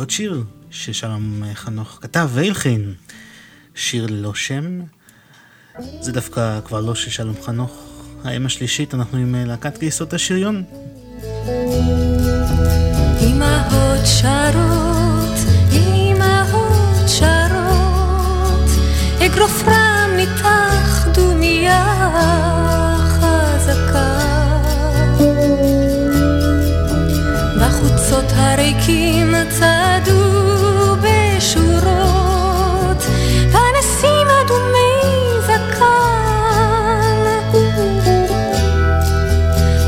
בעוד שיר ששלום חנוך כתב והלחין, שיר ללא שם. זה דווקא כבר לא של שלום חנוך, האם השלישית, אנחנו עם אה, להקת גייסות השריון. אמהות שרות, אמהות שרות, אגרוף רם מתח דומיה הריקים צעדו בשורות, פנסים אדומי זקן.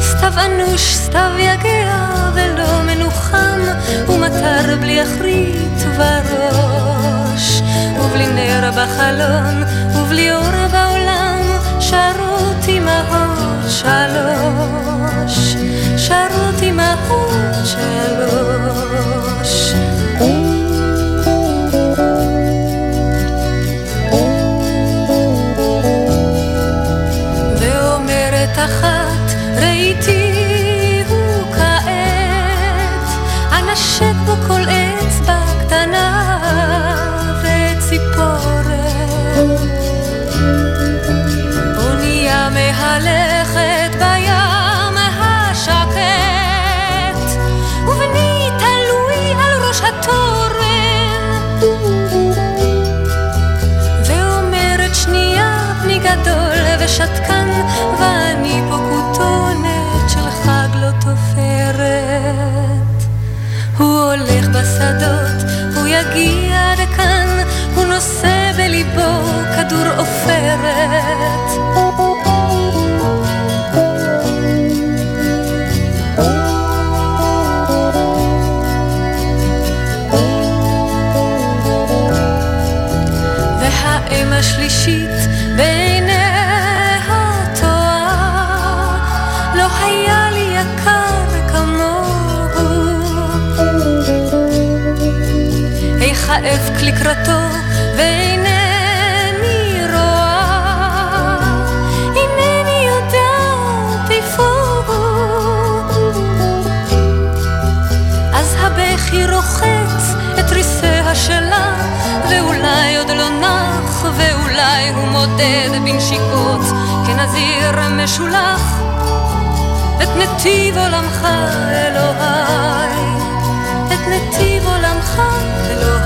סתיו אנוש, סתיו יגע ולא מנוחם, ומטר בלי אחרית ובראש, ובלי נר בחלון, ובלי אור בעולם, שרות אמהות שלוש, שרות אמהות שלוש. ושתקן, ואני פה כותונת של חג לא תופרת. הוא הולך בשדות, הוא יגיע לכאן, הוא נושא בליבו כדור עופרת. השלישית בעיניה היכאב לקראתו ואינני רואה, אינני יודעת איפה הוא. אז הבכי רוחץ את ריסיה שלה, ואולי עוד לא נח, ואולי הוא מודד בנשיקות כנזיר משולח, את נתיב עולמך אלוהי, את נתיב עולמך אלוהי.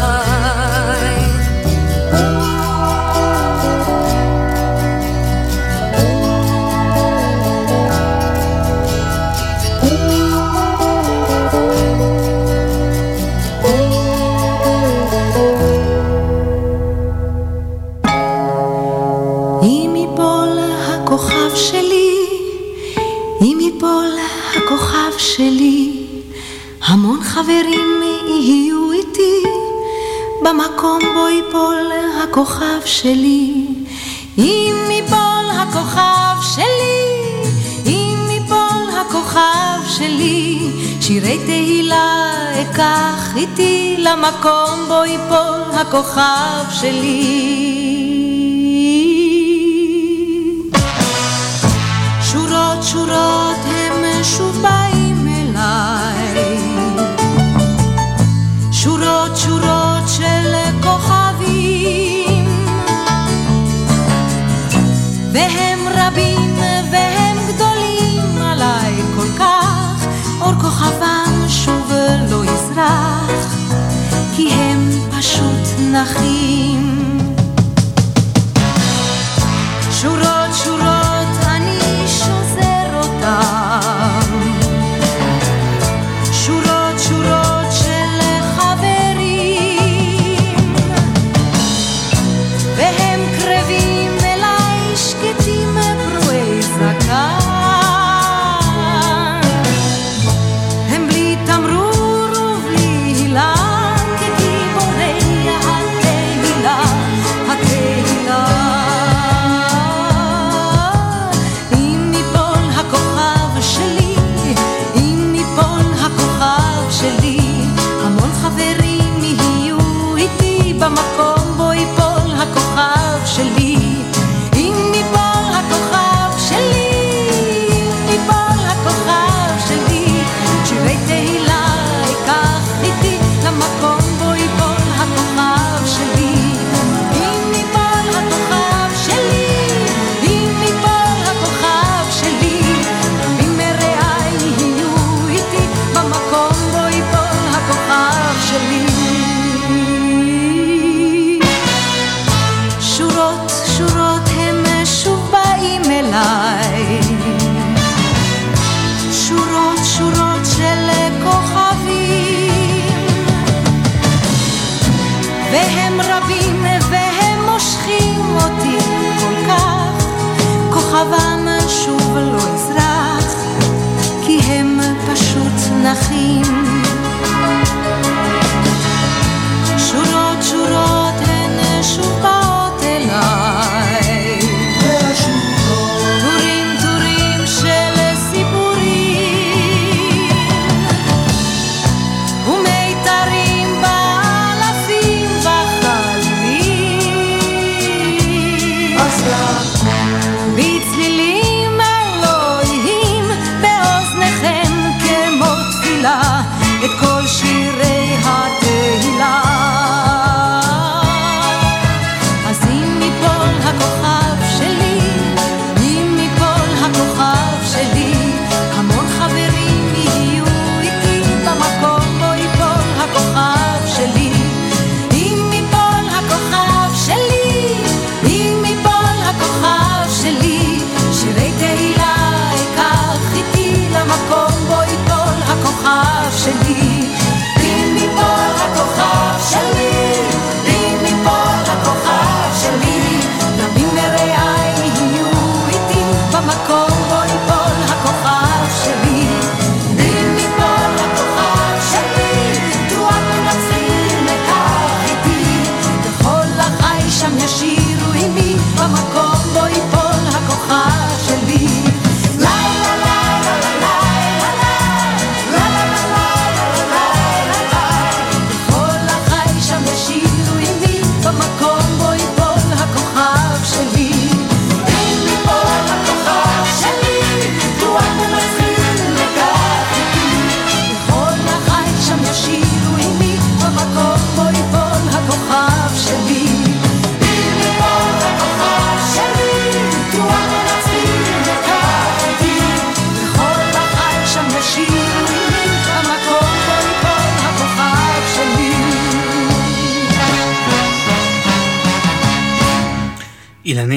שלי, המון חברים יהיו איתי, במקום בו ייפול הכוכב שלי. אם ייפול הכוכב שלי, אם ייפול הכוכב שלי, שירי תהילה אקח איתי למקום בו ייפול הכוכב שלי. לא יזרח כי הם פשוט נחים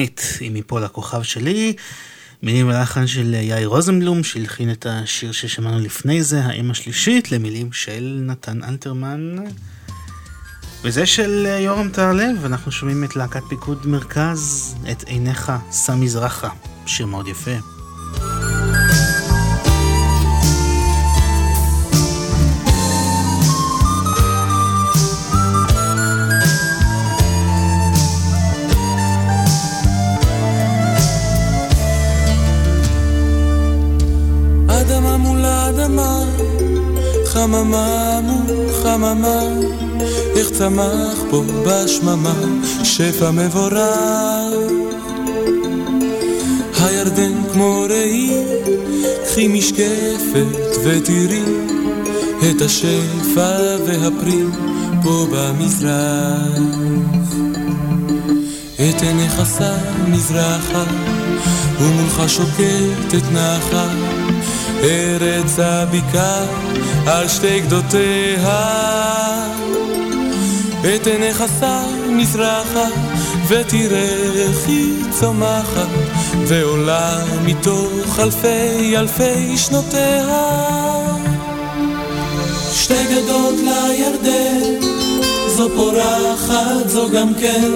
אילנית, אם יפול הכוכב שלי, מילים ולחן של יאיר רוזנבלום, שהלחין את השיר ששמענו לפני זה, האם השלישית, למילים של נתן אלתרמן. וזה של יורם טהרלב, אנחנו שומעים את להקת פיקוד מרכז, את עיניך שם מזרחה, שיר מאוד יפה. חממה מול חממה, איך צמח פה בשממה שפע מבורך. הירדן כמו ראי, קחי משקפת ותראי את השפע והפרי פה במזרח. את עיניך שם מזרחה, ומולך שוקטת נחה. ארץ הבקעה על שתי גדותיה. את עיניך שם מזרחה, ותראה איך היא צומחת, ועולה מתוך אלפי אלפי שנותיה. שתי גדות לירדן, זו פורחת, זו גם כן,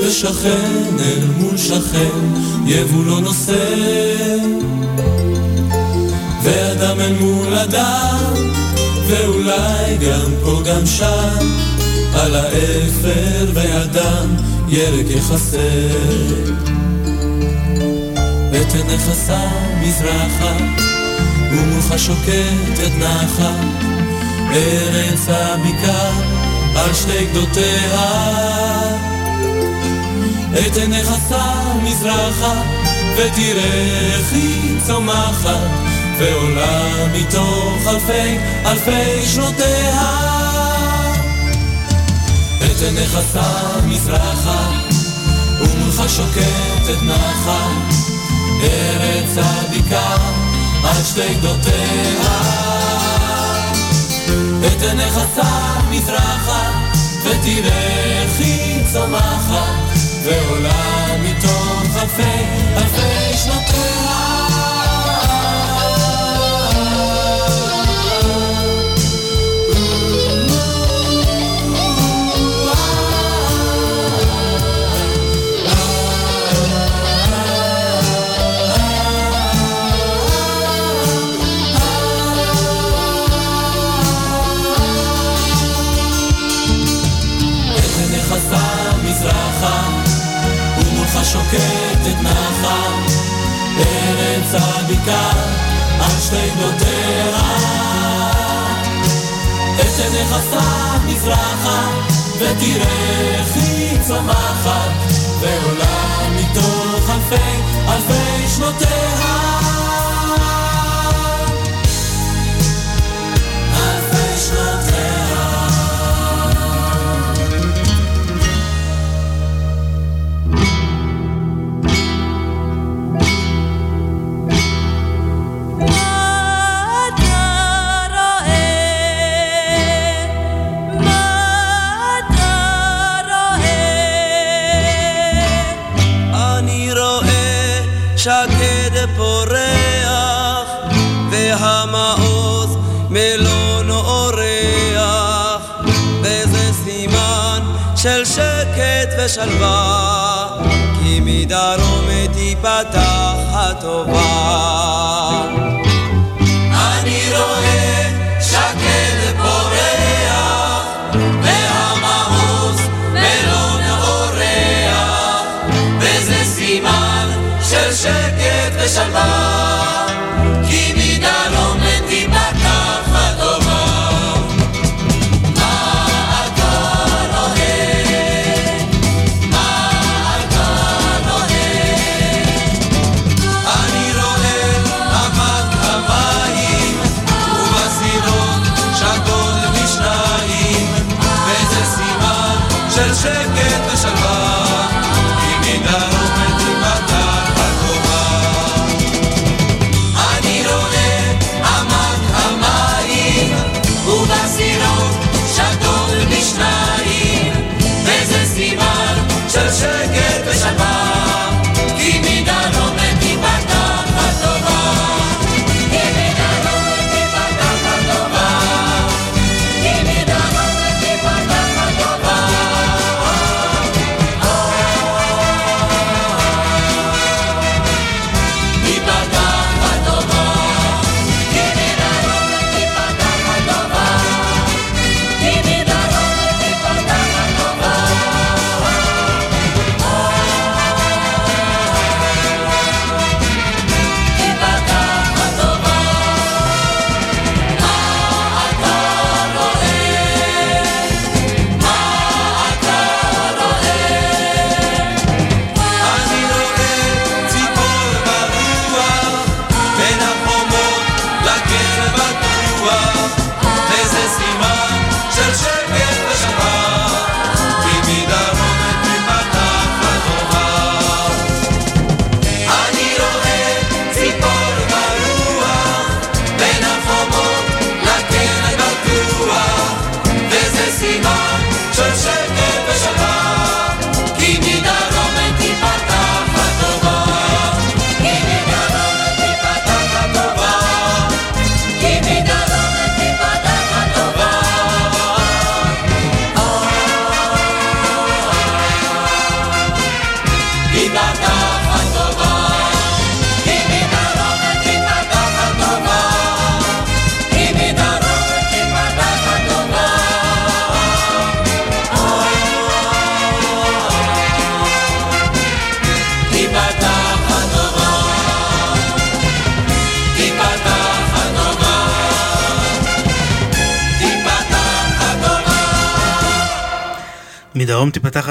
ושכן אל מול שכן, יבוא לא נושא. ואדם אל מול אדם, ואולי גם פה גם שם, על האפר והדם ירק יחסר. עיניך שם מזרחה, ומולך שוקטת נחה, ארץ הבקעה על שתי גדותיה. את עיניך שם מזרחה, ותראה איך היא צומחת. ועולה מתוך אלפי אלפי שנותיה. את עיניך שם מזרחה, ומולך שוקטת נחה, ארץ הבקעה על שתי גדותיה. את עיניך שם מזרחה, ותראה איך היא צומחת, ועולה מתוך אלפי אלפי שנותיה. ארץ הבקעה על שתי גדותיה. את עיניך שם מזרחה, ותראה איך היא צומחת, ועולה מתוך אלפי אלפי שנותיה. בשלווה, כי מדרום תיפתח הטובה. אני רואה שקד פורח, והמעוז מלון אורח, וזה סימן של שקט ושלווה.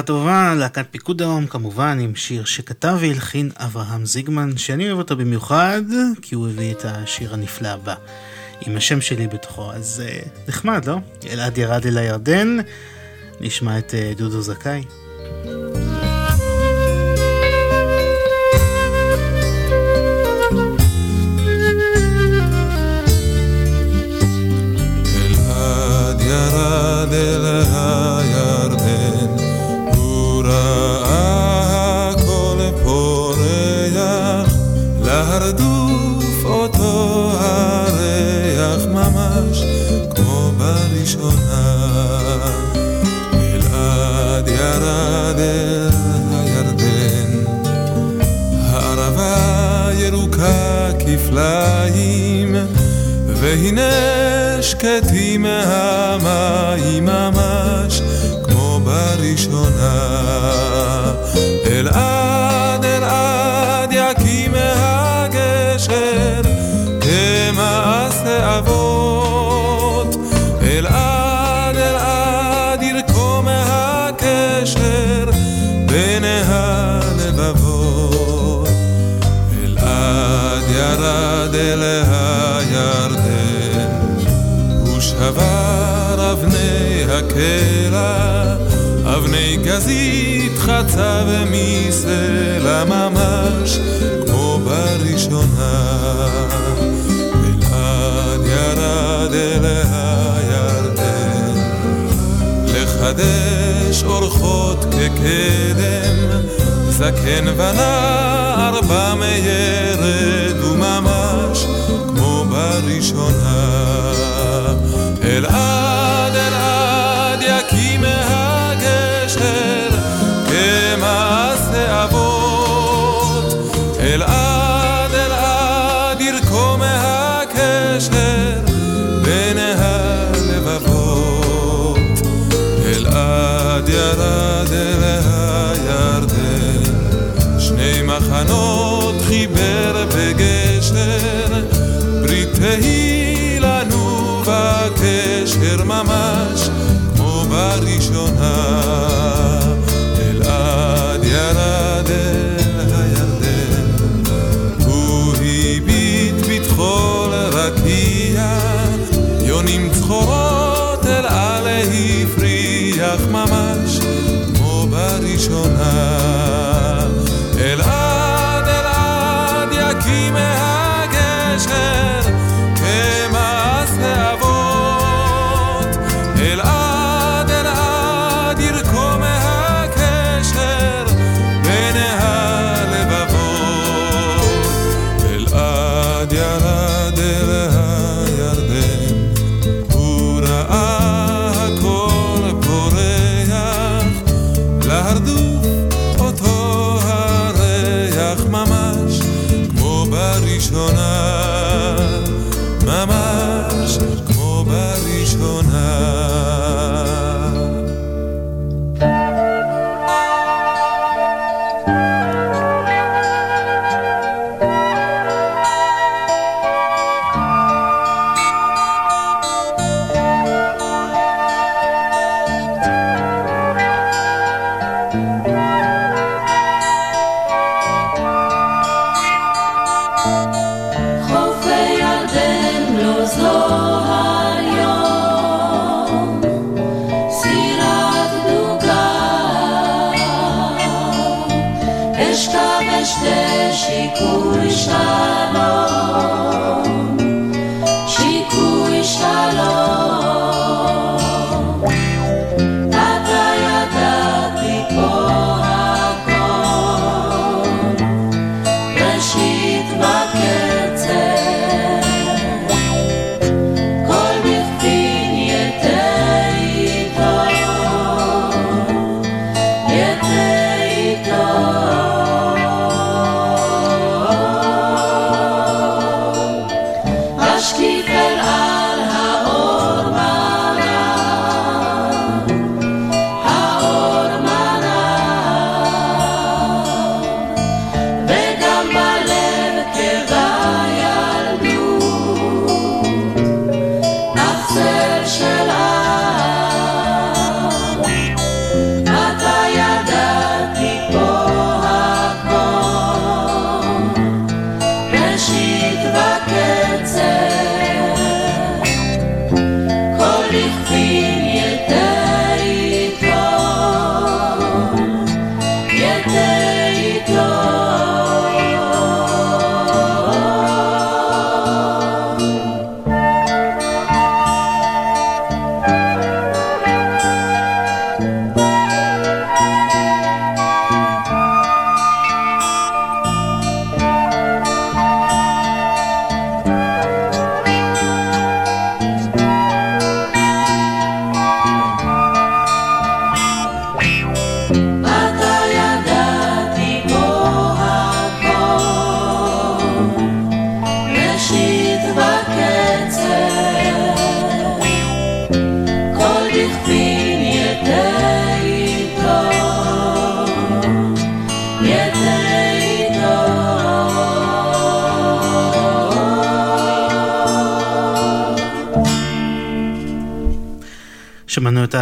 משפחה טובה, להקת פיקוד דרום כמובן, עם שיר שכתב והלחין אברהם זיגמן, שאני אוהב אותו במיוחד, כי הוא הביא את השיר הנפלא הבא, עם השם שלי בתוכו, אז אה, נחמד, לא? אלעד ירד אל הירדן, נשמע את אה, דודו זכאי. מגזית חצה ומסלע ממש כמו בראשונה. אלעד ירד אל הירדן לחדש אורחות כקדם. זקן ונער במיירד וממש כמו בראשונה. אלעד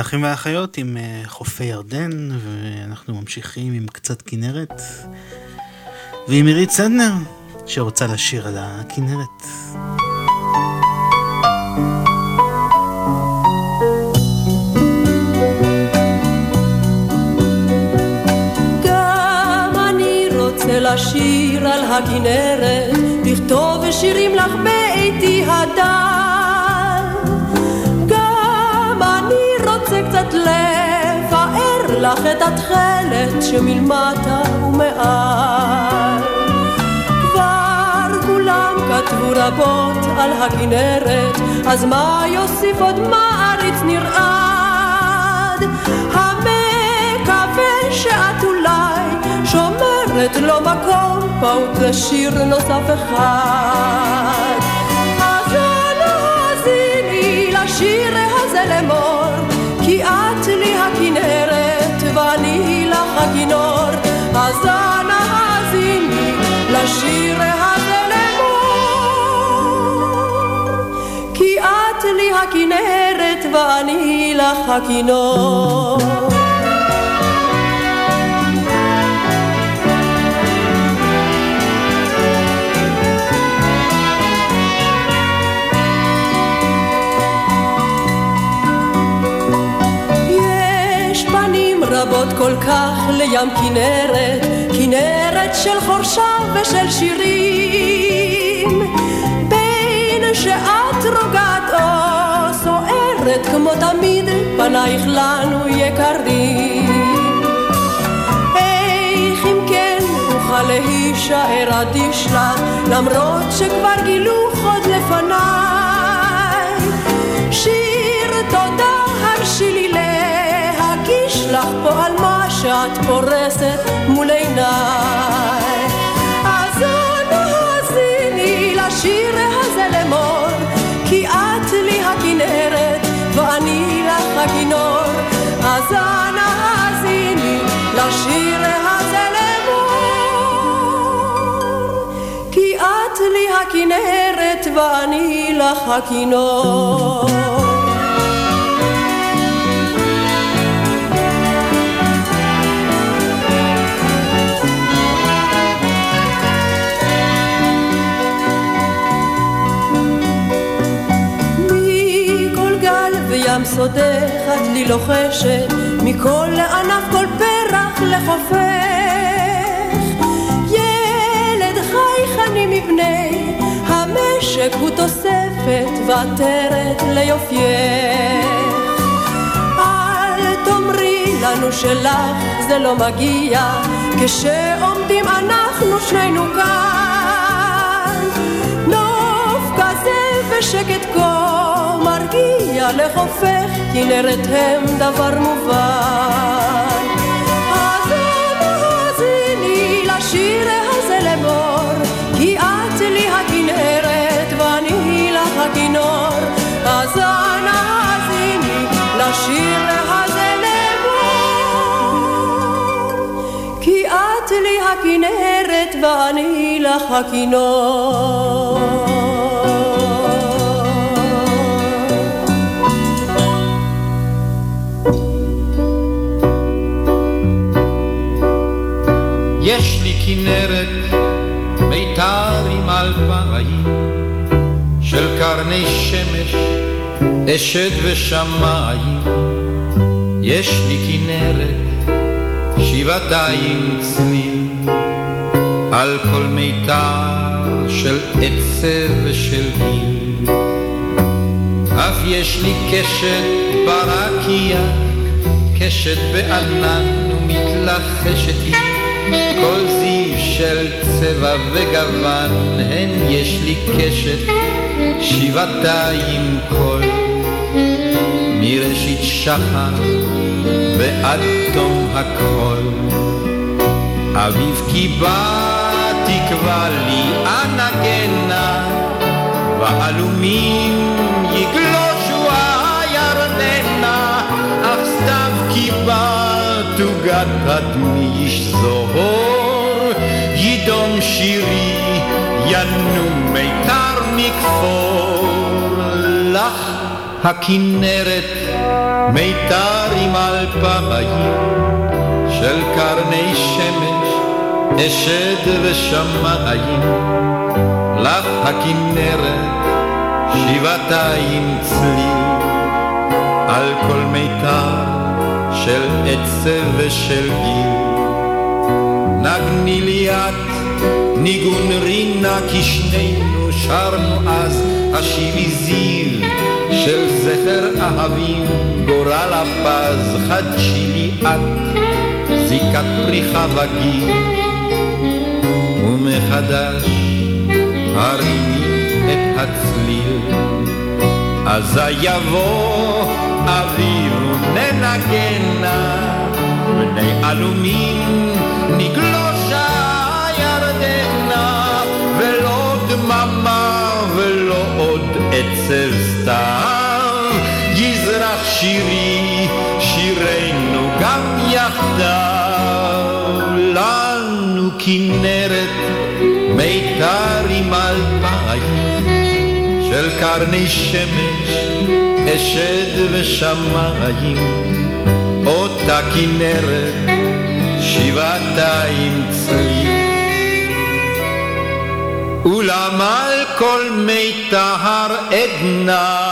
האחים והאחיות עם אה, חופי ירדן, ואנחנו ממשיכים עם קצת כנרת, ועם עירית סדנר, שרוצה לשיר על הכנרת. לשיר על הכנרת, לכתוב שירים לך באיתי הדל. לפאר לך את התכלת שמלמטה ומעל. כבר כולם כתבו רבות על הכנרת, אז מה יוסיף עוד מעריץ נרעד? המקווה שאת אולי שומרת לו מקום פעוט לשיר נוסף אחד. אז אנא האזיני לשיר הזה לאמור, כי את אז אנא האזיני לשיר הזה לאמור, כי את לי הכנרת ואני לך הכינור. רבות כל כך לים כנרת, כנרת של חורשה ושל שירים. בין שאת רוגעת או סוערת כמו תמיד, פנייך לנו יקרים. איך אם כן אוכל להישאר אדיש לך, למרות שכבר גילו חוד לפניי. פה על מה שאת פורסת מול עיניי. אז אנא האזיני לשיר הזה לאמור, כי את לי הכנרת ואני לך הכינור. אז אנא האזיני לשיר הזה לאמור, כי את לי הכנרת ואני לך הכינור. סודך את לי לוחשת, מכל ענף כל פרח לחופך. ילד חייכני מבני המשק הוא תוספת ועטרת ליופייך. אל תאמרי לנו שלך זה לא מגיע, כשעומדים אנחנו שנינו כאן. ושקט כה מרגיע לחופך, כנרת הם דבר מובן. אז אנא האזיני לשיר הזה לאמור, כי את לי הכנרת ואני לך הכינור. אז אנא האזיני לשיר הזה לאמור, כי את לי הכנרת ואני לך הכינור. אלפיים, של קרני שמש, אשד ושמיים. יש לי כנרת, שבעתיים צליל, על כל מיתר של עצב ושל גיל. אף יש לי קשת ברקיע, קשת בענן ומתלחשת היא. כל זיו של צבע וגוון, הן יש לי קשת, שבעתיים קול. מראשית שחר ועד תום הכל. אביב בא תקבע לי אנגנה, ועלומים יגלושו הירדנה, אך סתיו כי בא תוגת איש זוהור, יידום שירי, ינום מיתר מכפור לך. הכנרת מיתר עם אלפיים של קרני שמש, אשד ושמיים. לך הכנרת שבעתיים צליל על כל מיתר של עצב ושל גיל. נגני לי את ניגון רינה כי שנינו שרנו אז. השיבי זיו של זכר אהבים גורל הפז חדשי לי את זיקת פריחה וגיל ומחדש הרימי את הצליל. אזי יבוא אביב וננגנה בני עלומים נגלושה ירדנה ולא דממה ולא עוד עצב סתיו יזרח שירי שירנו גם יחדיו. לנו כנרת מיתר עם אלפיים של קרני שמש אשד ושמיים, אותה כנרת, שבעתיים צליל. אולם על כל מיתר עדנה,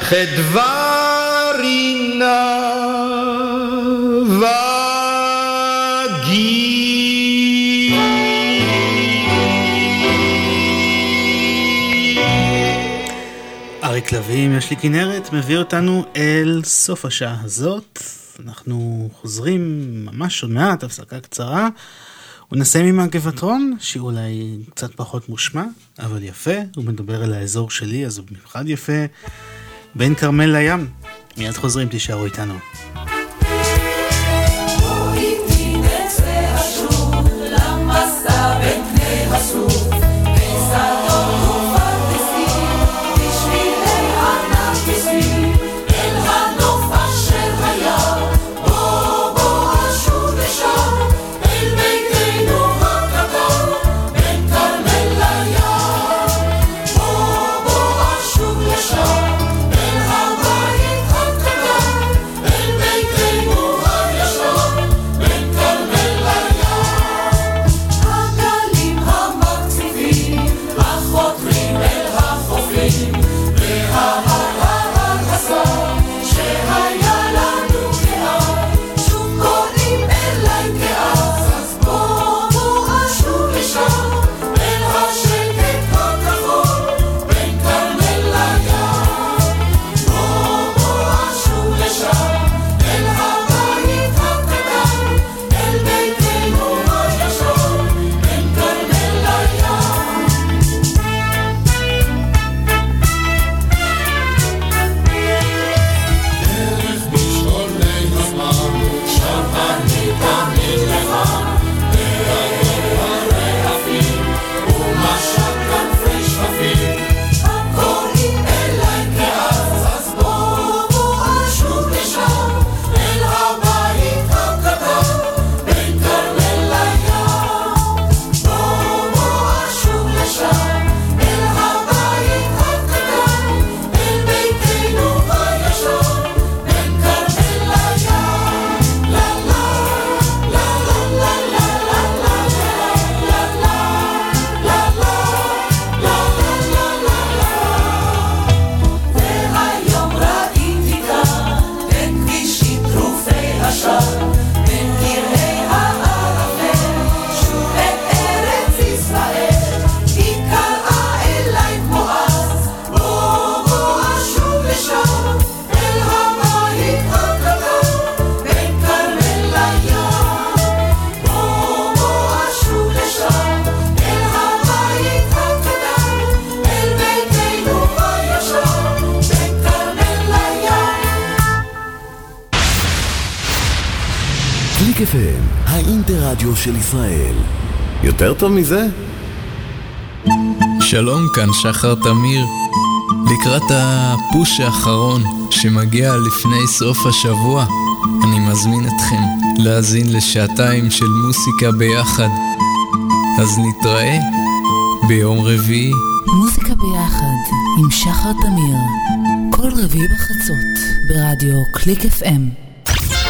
חדווה רינה לוים, יש לי כנרת, מביא אותנו אל סוף השעה הזאת. אנחנו חוזרים ממש עוד מעט, הפסקה קצרה. ונסיים עם הגבעתרון, שהוא אולי קצת פחות מושמע, אבל יפה, הוא מדבר על האזור שלי, אז הוא במיוחד יפה. בין כרמל לים. מיד חוזרים, תישארו איתנו. ישראל. יותר טוב מזה? שלום, כאן שחר תמיר. לקראת הפוש האחרון שמגיע לפני סוף השבוע, אני מזמין אתכם להאזין לשעתיים של מוסיקה ביחד. אז נתראה ביום רביעי. מוזיקה ביחד עם שחר תמיר, כל רביעי בחצות ברדיו קליק FM.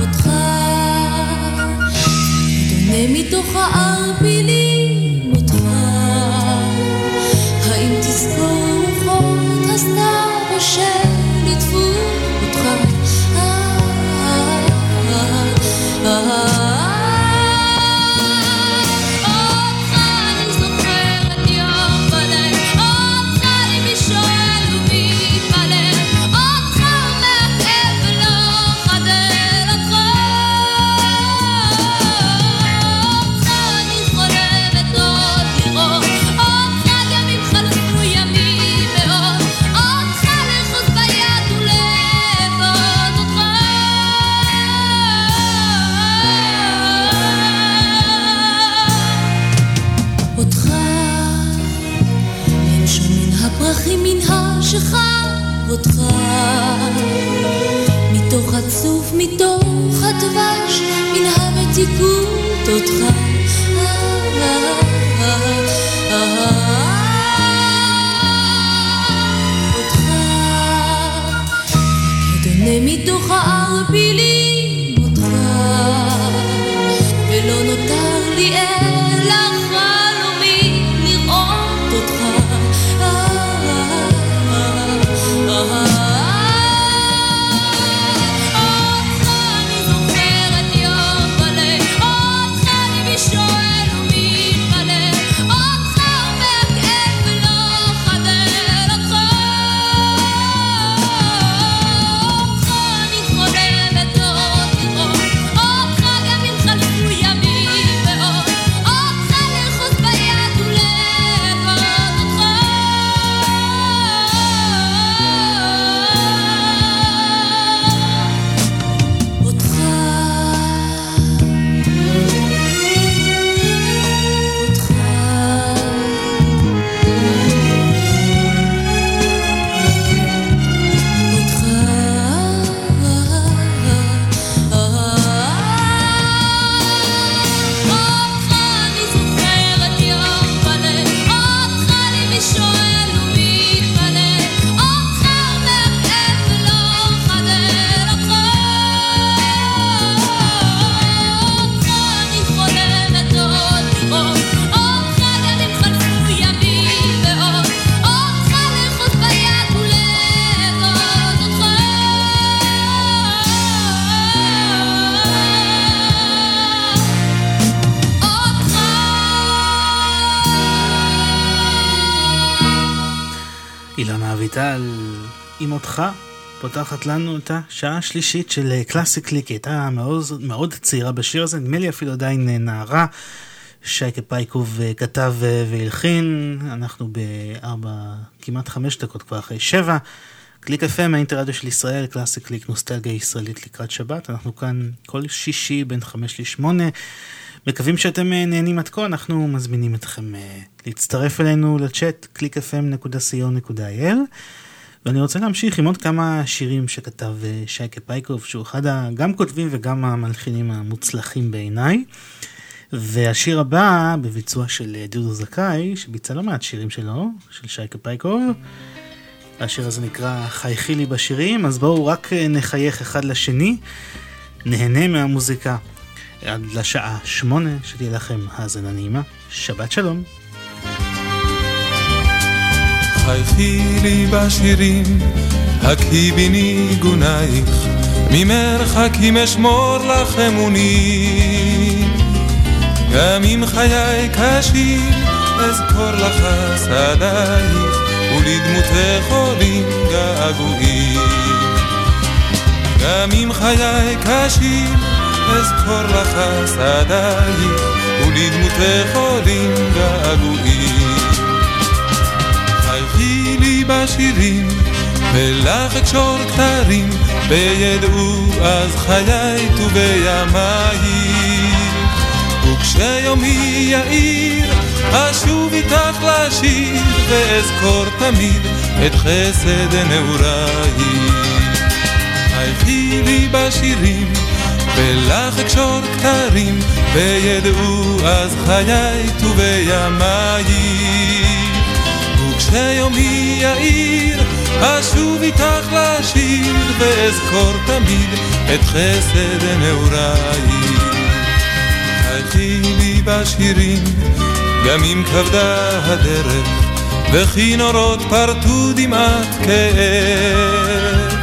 אותך דונה מתוך הערפילים נותר לי פותחת לנו את השעה השלישית של אה, קלאסי קליק, היא הייתה מאוד, מאוד צעירה בשיר הזה, נדמה לי אפילו עדיין אה, נערה. שייקה פייקוב אה, כתב אה, והלחין, אנחנו בארבע, כמעט חמש דקות כבר אחרי שבע. קליק FM, האינטרדיו של ישראל, קלאסי קליק, נוסטלגיה ישראלית לקראת שבת. אנחנו כאן כל שישי בין חמש לשמונה. מקווים שאתם אה, נהנים עד כה, אנחנו מזמינים אתכם אה, להצטרף אלינו לצ'אט www.clickfm.co.il ואני רוצה להמשיך עם עוד כמה שירים שכתב אה, שייקה פייקוב, שהוא אחד גם כותבים וגם המלחינים המוצלחים בעיניי. והשיר הבא בביצוע של אה, דודו זכאי, שביצע לא מעט שירים שלו, של שייקה פייקוב. השיר הזה נקרא חייכי לי בשירים, אז בואו רק אה, נחייך אחד לשני, נהנה מהמוזיקה עד לשעה שמונה, שתהיה לכם האזנה נעימה. שבת שלום. חייכי לי בשירים, הקהי בי ניגונייך, ממרחקים אשמור לך אמונים. גם אם חיי קשים, אזכור לך שדייך, ולדמותך עולים געגועים. גם אם חיי קשים, אזכור לך שדייך, ולדמותך עולים געגועים. חייכי לי בשירים, ולך אקשור כתרים, וידעו אז חיי ובימיי. וכשיומי יאיר, אשוב איתך לשיר, ואזכור תמיד את חסד נעוריי. חייכי לי בשירים, ולך אקשור כתרים, וידעו אז חיי ובימיי. וכשיומי יאיר, אשוב איתך לשיר, ואזכור תמיד את חסד נעוריי. חייכי לי בשירים, גם אם כבדה הדרך, וכי נורות פרטו דמעת כאב.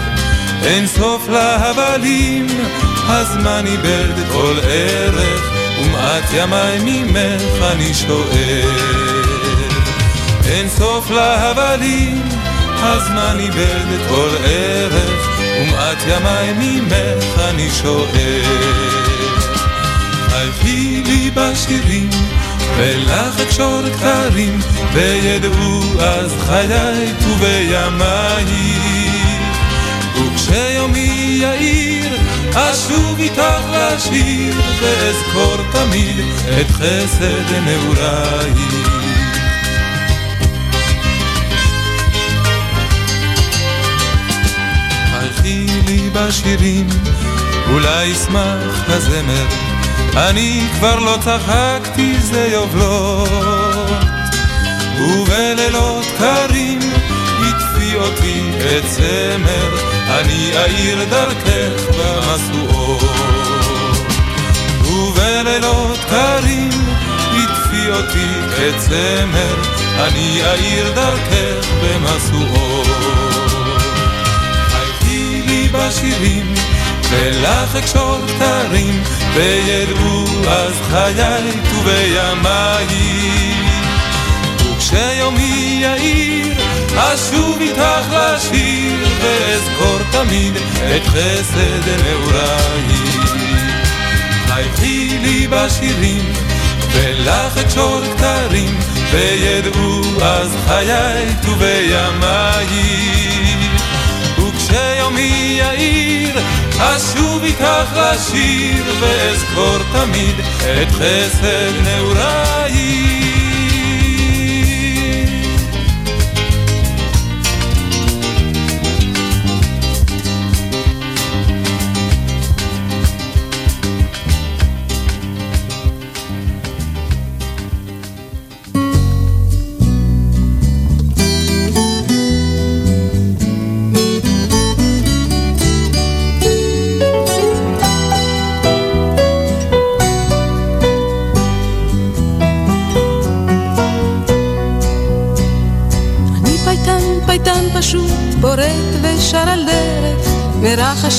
אין סוף להבלים, הזמן איבד כל ערך, ומעט ימי ממך אני שואל. אין סוף להבלים, הזמן איבד את כל ערך, ומעט ימי ממך אני שואל. חייכי לי בשירים, ולך אקשור כתרים, וידעו אז חיי ובימיי. וכשיומי יאיר, אשוב איתך לשיר, ואזכור תמיד את חסד נעוריי. בשירים, אולי ישמח הזמר, אני כבר לא צחקתי זה יובלות, ובלילות קרים הטפי אותי את צמר, אני אעיר דרכך במשואות. ובלילות קרים הטפי אותי את צמר, אני אעיר דרכך במשואות. לי בשירים, ולך אקשור כתרים, וידעו אז חיי ובימיי. וכשיומי יאיר, אשוב איתך לשיר, ואזכור תמיד את חסד נעוריי. חייכי לי בשירים, ולך אקשור כתרים, וידעו אז חיי ובימיי. וכשיומי יאיר, אשוב איתך לשיר, ואזכור תמיד את חסד נעוריי.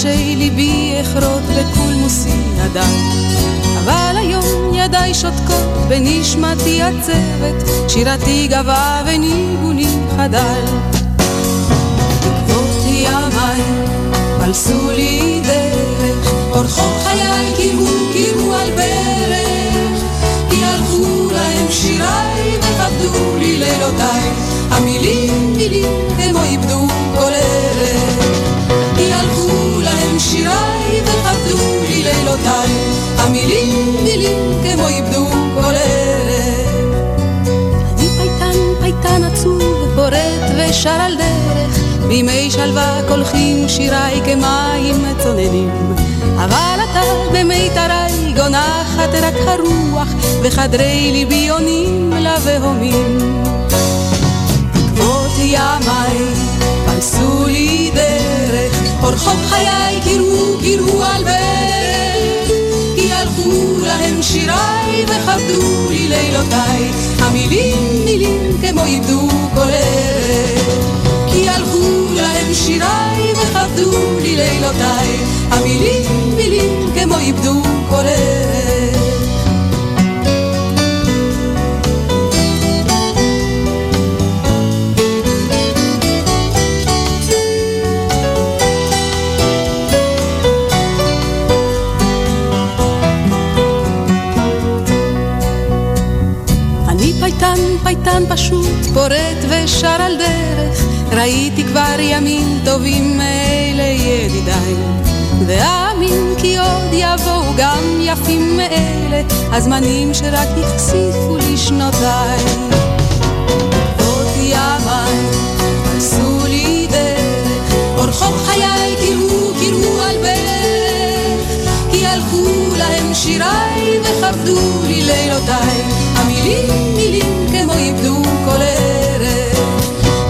מרחשי ליבי אחרות בקולמוסי ידיי. אבל היום ידיי שותקות ונשמתי עצבת, שירתי גבה וניגוני חדל. בעקבות ימיי פלסו לי דרך, אורחות חיי קירו קירו על ברך, כי הלכו להם שיריי וכבדו לי לילותיי, המילים מילים כמו איבדו כל ערך, ושר על דרך, בימי שלווה קולחים שיריי כמים צוננים. אבל אתה במיתרי גונחת רק הרוח, וחדרי ליבי עונים לבהומים. בעקבות ימיי פלסו לי דרך, אורחות חיי קירו קירו על ברך, הלכו להם שיריי וכבדו לי לילותיי, המילים מילים כמו איבדו כל ערך. כי הלכו להם שיריי וכבדו לי לילותיי, המילים מילים כמו איבדו כל ערך. פייטן פשוט, פורט ושר על דרך, ראיתי כבר ימים טובים מאלה ידידיי. ואמין כי עוד יבואו גם יפים מאלה, הזמנים שרק יחשיפו לי שנותיי. עוד ימיי עשו לי דרך, אורחות חיי קראו, קראו על ברך, כי הלכו להם שיריי וכבדו לי לילותיי, המילים מילים כמו איבדו כל ערך,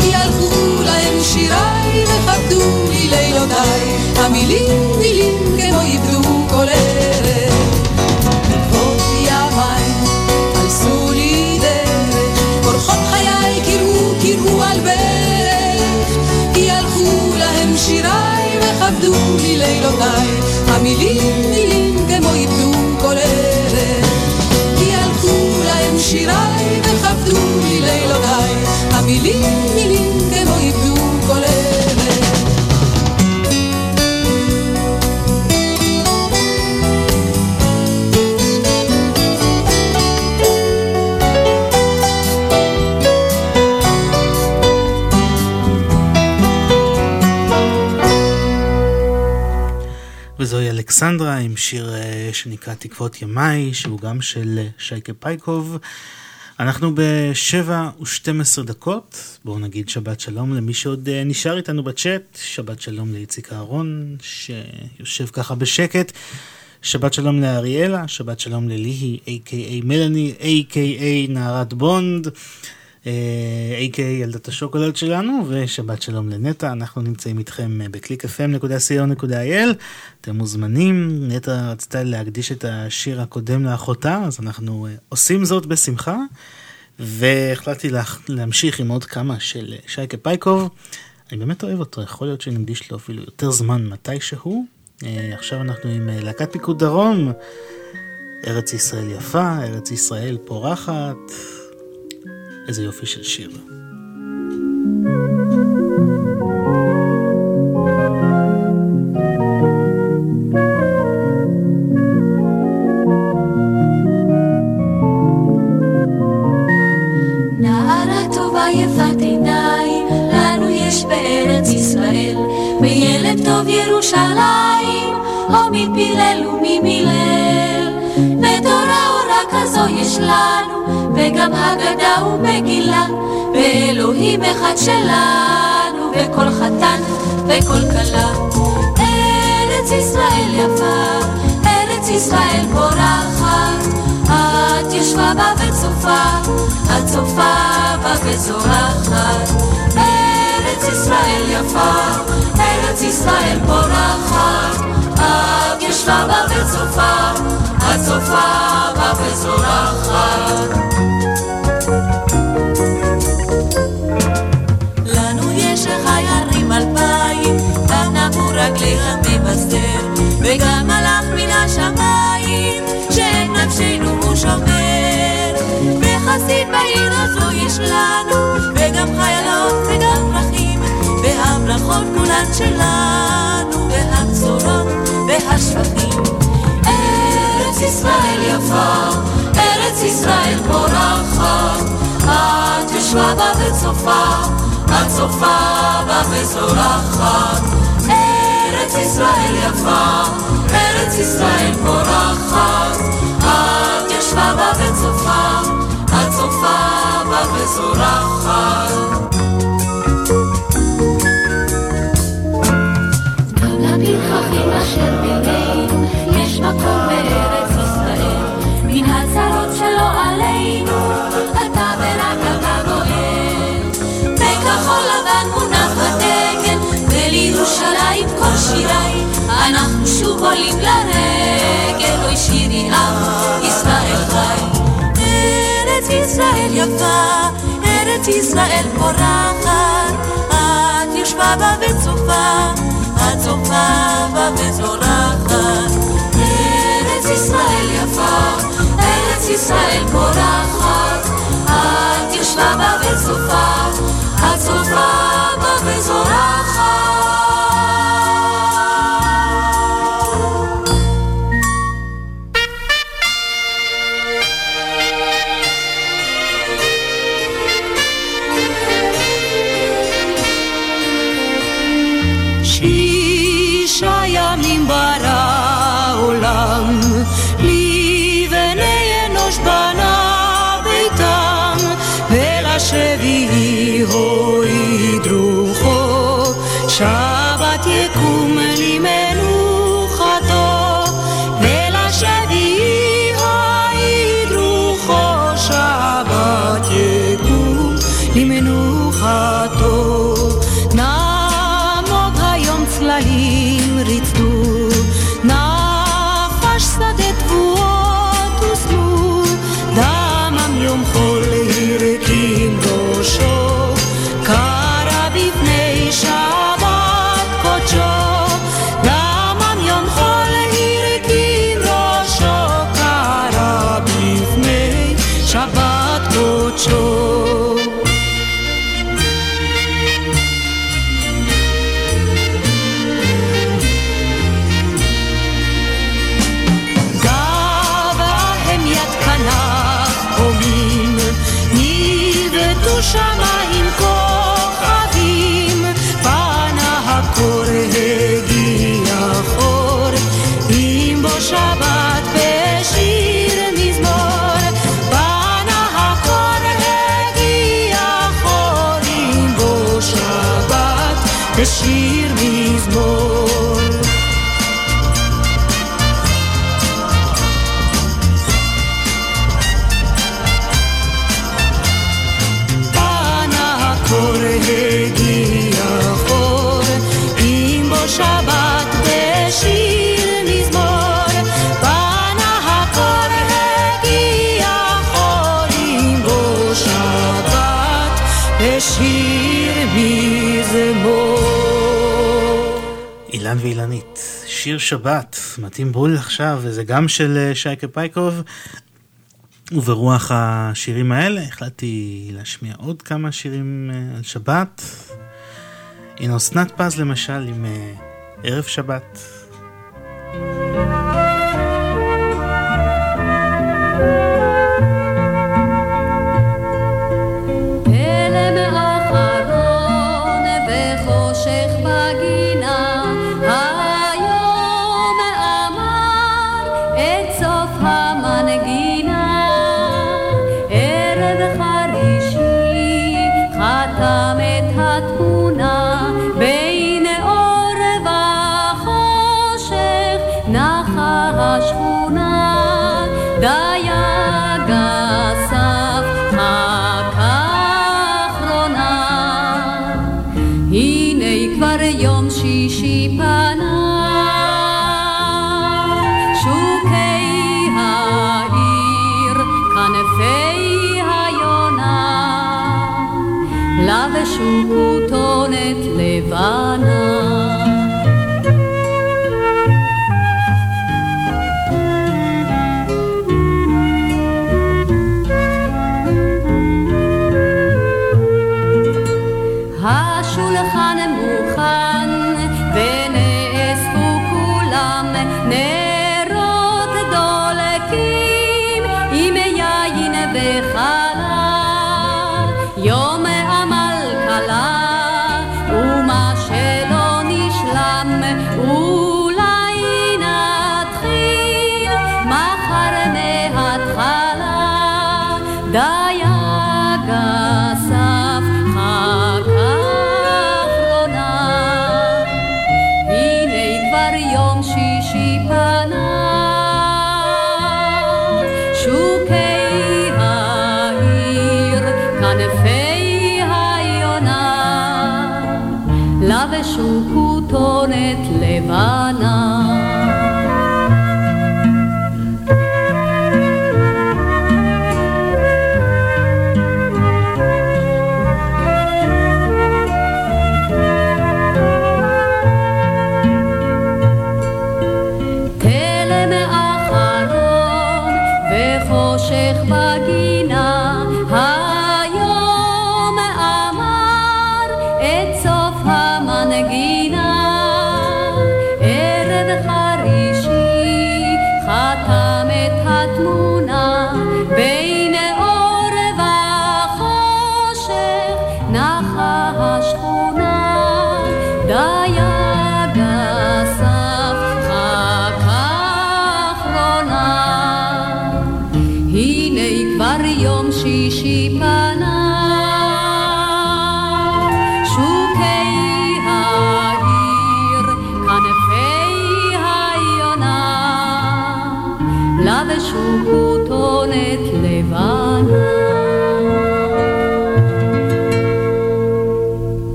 כי הלכו להם שיריי וכבדו לי לילותיי, המילים מילים כמו איבדו כל ערך. בעקבות ימיי עשו לי דרך, אורחות חיי קראו, קראו על ברך, כי הלכו להם שיריי וכבדו לי לילותיי, המילים מילים כמו איבדו כל ערך. שיריי וכבדו לי לילותיי, המילים מילים אלכסנדרה עם שיר אה, שנקרא תקוות ימיי, שהוא גם של אה, שייקה פייקוב. אנחנו בשבע ושתים עשרה דקות, בואו נגיד שבת שלום למי שעוד אה, נשאר איתנו בצ'אט, שבת שלום לאיציק אהרון, שיושב ככה בשקט, שבת שלום לאריאלה, שבת שלום לליהי, a.k.a מלאני, a.k.a נערת בונד. a.k.a ילדת השוקולד שלנו, ושבת שלום לנטע, אנחנו נמצאים איתכם ב-clickfm.co.il, אתם מוזמנים, נטע רצתה להקדיש את השיר הקודם לאחותה, אז אנחנו עושים זאת בשמחה, והחלטתי להמשיך עם עוד כמה של שייקה פייקוב, אני באמת אוהב אותו, יכול להיות שנקדיש לו אפילו יותר זמן מתישהו, עכשיו אנחנו עם להקת פיקוד דרום, ארץ ישראל יפה, ארץ ישראל פורחת. איזה יופי של שיר. וילד טוב ירושלים, או מפילל וממילל, כזו יש לנו, וגם הגדה ומגילה, ואלוהים אחד שלנו, וכל חתן וכל כלה. ארץ ישראל יפה, ארץ ישראל פורחת, את ישבה בה וצופה, את צופה בה וזורחת. ארץ ישראל יפה, ארץ ישראל פורחת, את ישבה בה וצופה, את צופה בה וזורחת. לנו יש חיירים אלפיים, גם נבו רגלי המבשר, וגם מלאך מן השמיים, שאת נפשנו הוא שומר. וחסיד בעיר הזו יש לנו, וגם חיילות וגם פרחים, והמלאכות כולן שלנו, והבשורות והשפכים. ארץ ישראל יפה, ארץ ישראל פורחת, את ישבה בה וצופה, את צופה בה וזורחת. ארץ ישראל יפה, ארץ ישראל פורחת, את ישבה בה וצופה, את צופה בה וזורחת. יפה, ארץ ישראל פורחת, את יושבה בה וצופה, את צופה בה וזורחת. ארץ ישראל יפה, ארץ ישראל פורחת, את יושבה בה וצופה, את צופה בה וזורחת. שיר שבת, מתאים בול עכשיו, וזה גם של אה, שייקה פייקוב. וברוח השירים האלה החלטתי להשמיע עוד כמה שירים אה, על שבת. הנה אסנת פז למשל עם אה, ערב שבת.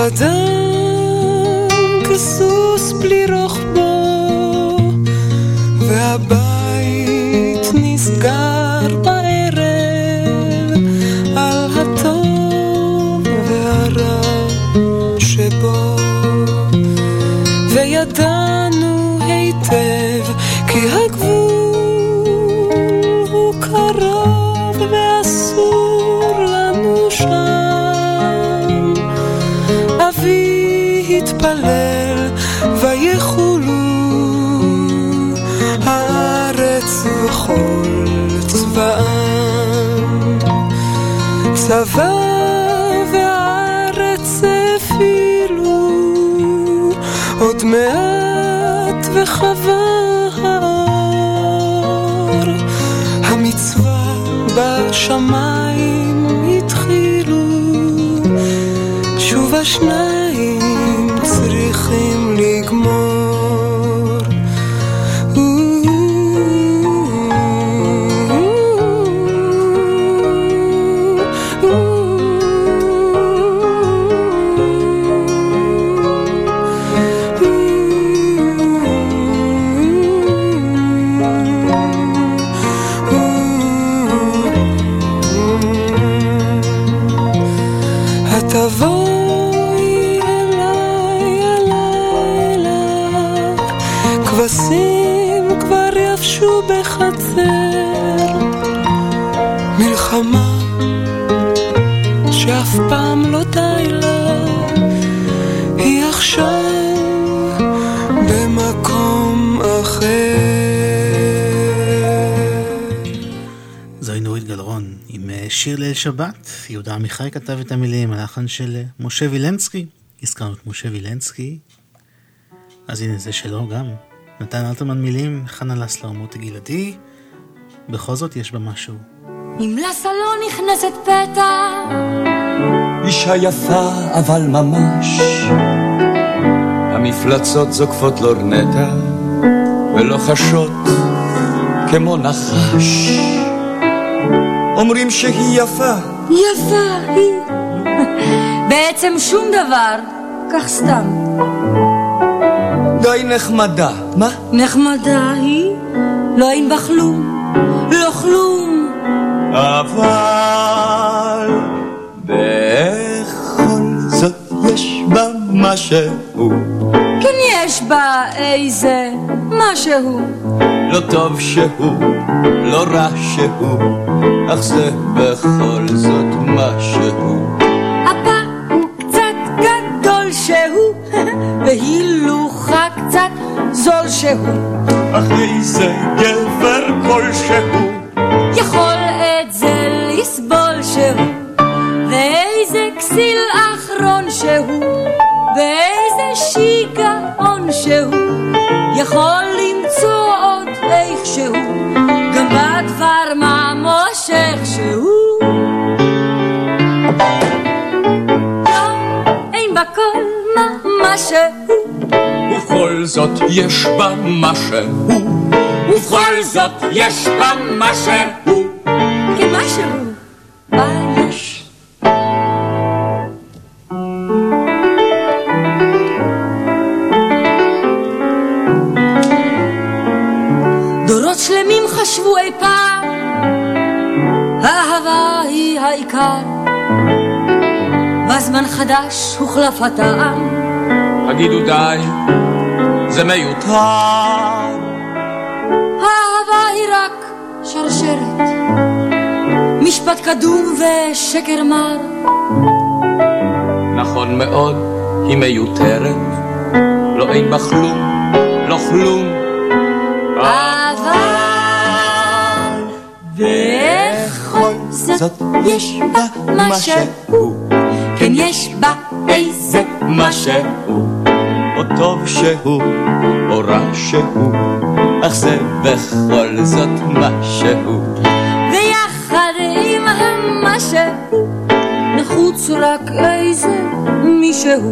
Văd încă suspirul אבי התפלל ויחולו הארץ וכל צבאם. צבא והארץ הפעילו עוד מעט המצווה בשמיים התחילו שוב השניים עכשיו במקום אחר זוהי נורית גלרון עם אה, שיר ליל שבת. יהודה עמיחי כתב את המילים, הלחן של אה, משה וילנסקי. הזכרנו את משה וילנסקי, אז הנה זה שלו גם. נתן אלתרמן מילים, חנה לסלר, מוטי גלעדי. בכל זאת יש בה משהו. אם לסלון נכנסת פתע, אישה יפה אבל ממש המפלצות זוקפות לורנטה ולוחשות כמו נחש אומרים שהיא יפה יפה היא. בעצם שום דבר, כך סתם. די נחמדה, מה? נחמדה היא, לא אין בה כלום, לא כלום. אבל בכל זאת יש בה משהו כן יש בה איזה משהו. לא טוב שהוא, לא רע שהוא, אך זה בכל זאת משהו. אפה הוא קצת גדול שהוא, והילוכה קצת זול שהוא. אך איזה גבר כלשהו, זאת יש בה משהו. ובכל זאת יש בה משהו. כמשהו. בה יש. דורות שלמים חשבו אי פעם, האהבה היא העיקר. בזמן חדש הוחלף הטעם. תגידו די, זה מיותר. האהבה היא רק שרשרת, משפט קדום ושקר מר. נכון מאוד, היא מיותרת. לא אין בה כלום, לא כלום. אבל בכל זאת יש בה משהו, כן יש בה איזה משהו, או טוב שהוא, או רע שהוא, אך זה בכל זאת משהו. ויחד עם המשהו נחוץ רק איזה מישהו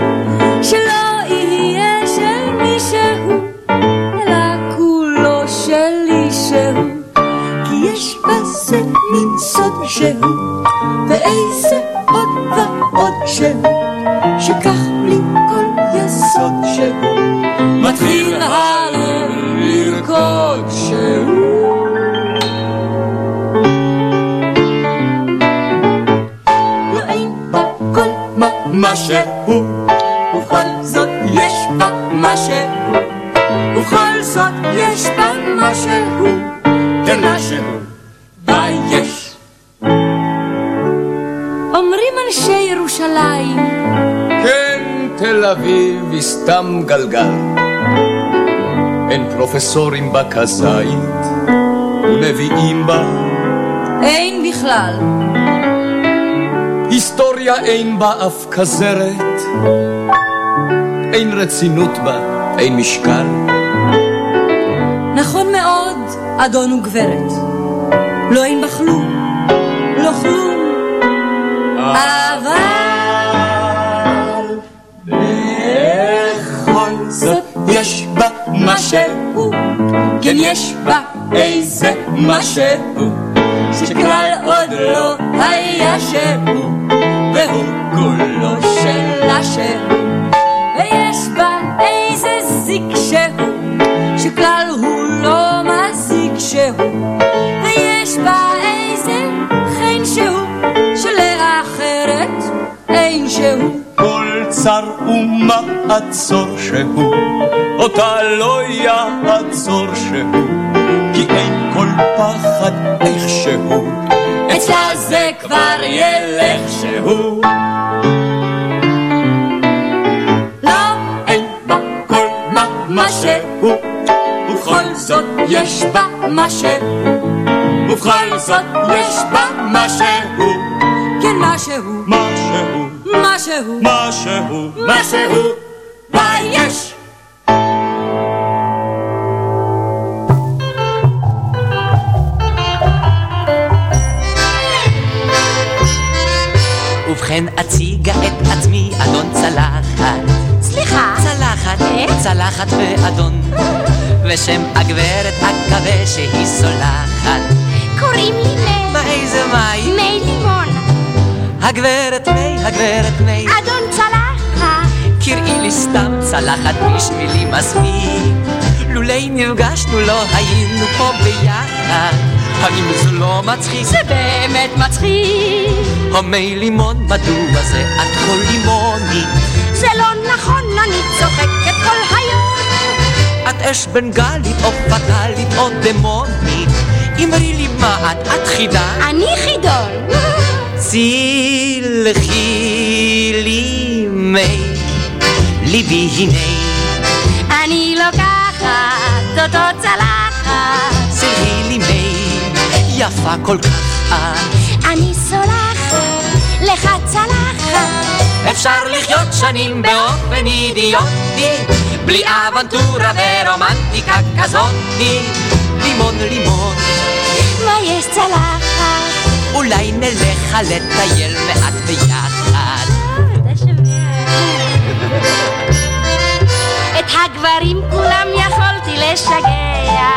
שלא יהיה של מישהו אלא כולו שלי שהוא כי יש בזה מין סוד שהוא ואיזה עוד ועוד שהוא שכך שהוא מתחיל הלב לרקוד שהוא לא אין בה כל משהו, ובכל זאת יש בה משהו, ובכל זאת יש בה משהו, כן משהו, בה יש. אומרים אנשי ירושלים, תל אביב היא סתם גלגל. אין פרופסורים בה כזית, ונביאים בה. אין בכלל. היסטוריה אין בה אף כזרת, אין רצינות בה, אין משקל. נכון מאוד, אדון וגברת. לא אין בה כלום, לא כלום. אבל יש בה משהו, כן יש בה איזה משהו, שכלל עוד לא היה שהוא, והוא כולו שלה שהוא. ויש בה איזה זיק שהוא, שכלל הוא לא מזיק שהוא. ויש בה איזה חן שהוא, שלאחרת אין שהוא. כל צר ומעצור שהוא, אותה לא יעצור שהוא, כי אין כל פחד איך שהוא, אצלה זה כבר ילך שהוא. לא אין בה כל משהו, ובכל זאת יש בה משהו, ובכל זאת יש בה משהו, כן משהו, משהו, משהו, משהו, משהו, בה יש. ובכן אציגה את עצמי אדון צלחת סליחה. צלחת? צלחת ואדון ושם הגברת אקווה שהיא סולחת קוראים לי מי. מה איזה מי? מי לימון. הגברת מי, הגברת מי אדון צלחת. קראי לי סתם צלחת בשבילי מספיק לולי נפגשנו לא היינו פה ביחד האם זה לא מצחיק? זה באמת מצחיק. המי לימון, מדוע זה את כל לימונית? זה לא נכון, אני צוחקת כל היום. את אש בנגלית או פטאלית או דמונית אמרי לי מה את, את חידה? אני חידון. צילחי לי מי ליבי הנה אני לוקחת אותו צלחת. צילחי לי מי יפה כל כך אני סולחת לך צלחת. אפשר לחיות שנים באופן אידיוטי בלי אבנטורה ורומנטיקה כזאתי לימון לימון מה יש צלחת? אולי נלך לטייל מעט ביחד. את הגברים כולם יכולתי לשגע,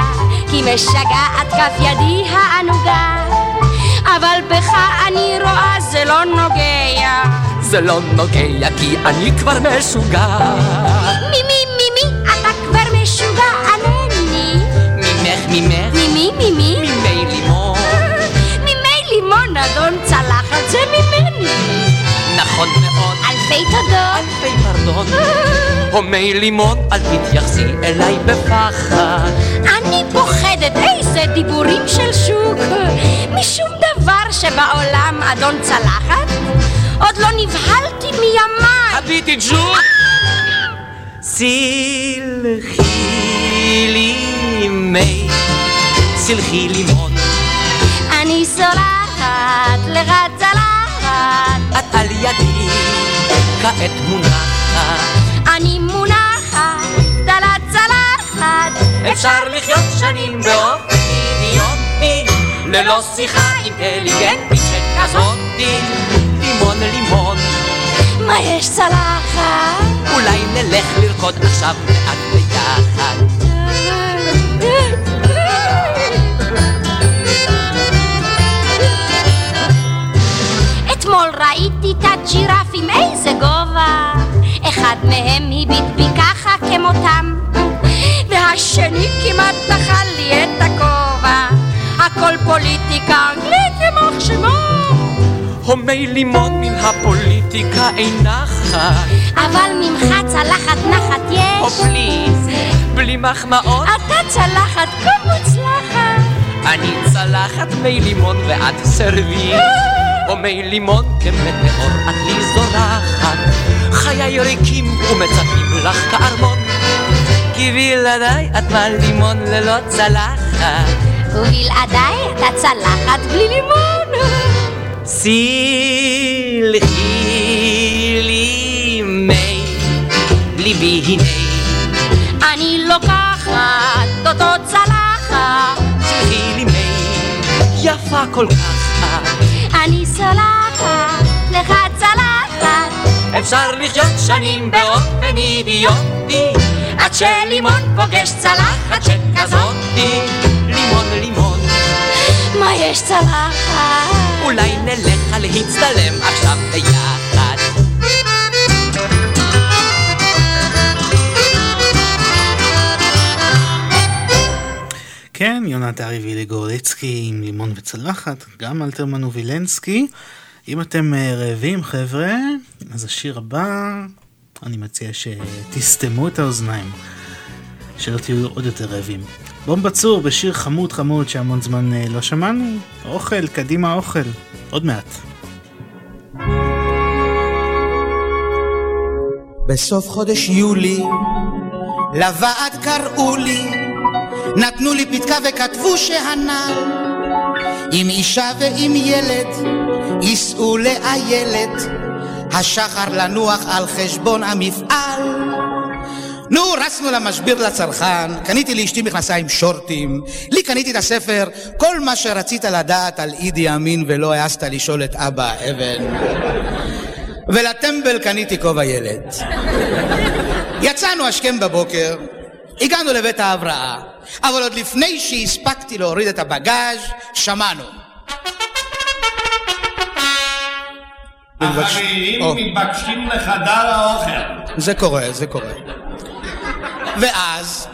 כי משגעת כף ידי הענוגה. אבל בך אני רואה זה לא נוגע. זה לא נוגע כי אני כבר משוגע. מי מי מי מי אתה כבר משוגע ענני. ממך ממך. ממי ממי. ממי לימון. אדון צלחת זה ממני. נכון מאוד. אלפי תודות. אלפי פרדון. הומי לימון, אל תתייחסי אליי בפחד. אני פוחדת, איזה דיבורים של שוק. משום דבר שבעולם, אדון צלחת, עוד לא נבהלתי מימיי. הביטי ג'וק! סלחי לי מי, סלחי לימון. אני סולחת לך צלחת. את על ידי כעת מונחת. אני מונחת על הצלחת. אפשר לחיות שנים באופן אידיוטי, ללא שיחה אינטליגנטית שכזאתי. לימון לימון. מה יש צלחת? אולי נלך לרקוד עכשיו מעט ביחד. ראיתי את הג'ירפים, איזה גובה. אחד מהם הביט בי ככה כמותם, והשני כמעט נחל לי את הכובע. הכל פוליטיקה אנגלית יימח שמו. הומי לימון מן הפוליטיקה אינה חי. אבל ממך צלחת נחת יש. או פליז, בלי מחמאות. אתה צלחת כה מוצלחת. אני צלחת מי לימון ואת סרוויס. מי לימון כמטאור את לי זורחת. חיי ריקים ומצפים לך כארמון. כי בלעדיי את מה לימון ללא צלחת. ובלעדיי אתה צלחת בלי לימון. סלחי לי מי ליבי הנה אני לוקחת אותו צלחת סלחי לי מי יפה כל כך סולחת לך צלחת אפשר לחיות שנים באופן אידיוטי עד שלימון פוגש צלחת שכזאתי לימון לימון מה יש צלחת? אולי נלך להצטלם עכשיו ביחד. כן, יונת ארי וילי גורליצקי עם לימון וצלחת, גם אלתרמן ווילנסקי. אם אתם אה, רעבים חבר'ה, אז השיר הבא, אני מציע שתסתמו את האוזניים, שלא תהיו עוד יותר רעבים. בום בצור בשיר חמוד חמוד שהמון זמן אה, לא שמענו. אוכל, קדימה אוכל. עוד מעט. בסוף חודש יולי לוועד קראו לי נתנו לי פתקה וכתבו שהנ"ל עם אישה ועם ילד ייסעו לאיילת. השחר לנוח על חשבון המפעל. נו, רצנו למשביר לצרכן, קניתי לאשתי מכנסיים שורטים, לי קניתי את הספר. כל מה שרצית לדעת על אידי אמין ולא העזת לשאול את אבא אבן. ולטמבל קניתי כובע ילד. יצאנו השכם בבוקר, הגענו לבית ההבראה, אבל עוד לפני שהספקתי להוריד את הבגאז' שמענו. החברים מתבקשים לחדר האוכל. זה קורה, זה קורה. ואז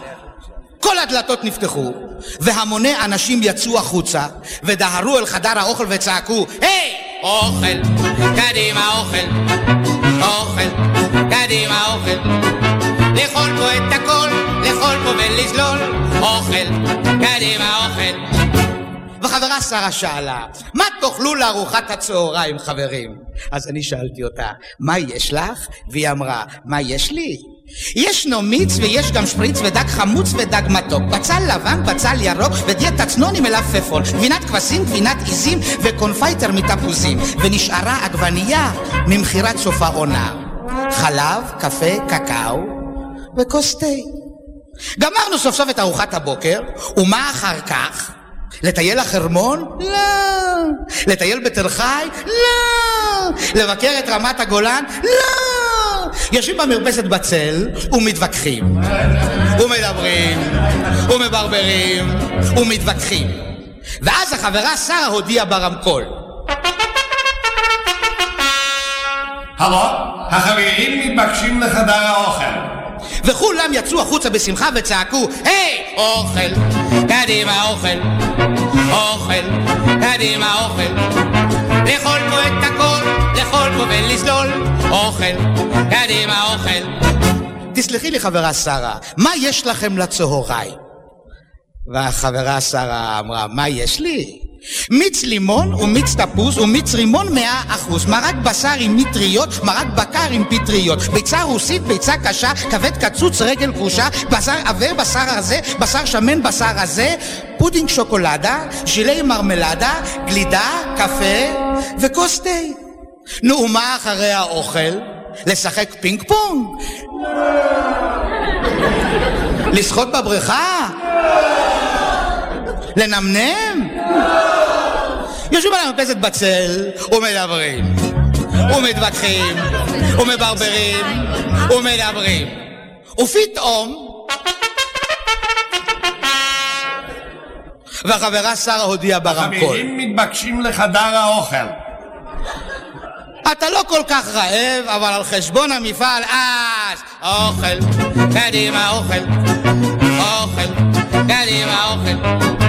כל הדלתות נפתחו, והמוני אנשים יצאו החוצה, ודהרו אל חדר האוכל וצעקו, היי! אוכל, קדימה אוכל, אוכל, קדימה אוכל. לאכול פה את הכל, לאכול פה ולזלול, אוכל, קדימה אוכל. וחברה שרה שאלה, מה תאכלו לארוחת הצהריים, חברים? אז אני שאלתי אותה, מה יש לך? והיא אמרה, מה יש לי? ישנו מיץ ויש גם שפריץ ודג חמוץ ודג מתוק בצל לבן, בצל ירוק ודיאטה צנון עם מלפפון גבינת כבשים, גבינת עיזים וקונפייטר מתפוזים ונשארה עגבנייה ממכירת סוף העונה חלב, קפה, קקאו וכוס תה גמרנו סוף סוף את ארוחת הבוקר ומה אחר כך? לטייל לחרמון? לא. לטייל בתל חי? לא. לבקר את רמת הגולן? לא. יושבים במרפסת בצל ומתווכחים, ומדברים, ומברברים, ומתווכחים. ואז החברה שרה הודיעה ברמקול. הלו, החברים מתבקשים לחדר האוכל. וכולם יצאו החוצה בשמחה וצעקו, היי, אוכל, קדימה אוכל, אוכל, קדימה אוכל. לאכול פה את הכל, לאכול פה ולסלול, אוכל, קדימה אוכל. תסלחי לי חברה שרה, מה יש לכם לצהריים? והחברה שרה אמרה, מה יש לי? מיץ לימון ומיץ תפוז ומיץ רימון מאה אחוז מרק בשר עם אטריות, מרק בקר עם פטריות ביצה רוסית, ביצה קשה, כבד קצוץ, רגל קרושה בשר עבה, בשר רזה, בשר שמן, בשר רזה פודינג שוקולדה, ז'ילי מרמלדה, גלידה, קפה וכוס תה נו, ומה אחרי האוכל? לשחק פינג פונג? לשחות בבריכה? לנמנם? יושבים על המרפסת בצל ומדברים ומתווכחים ומברברים ומדברים ופתאום והחברה שרה הודיעה ברמקול החברים מתבקשים לחדר האוכל. אתה לא כל כך רעב, אבל על חשבון המפעל אז אוכל, קדימה אוכל, אוכל, קדימה אוכל.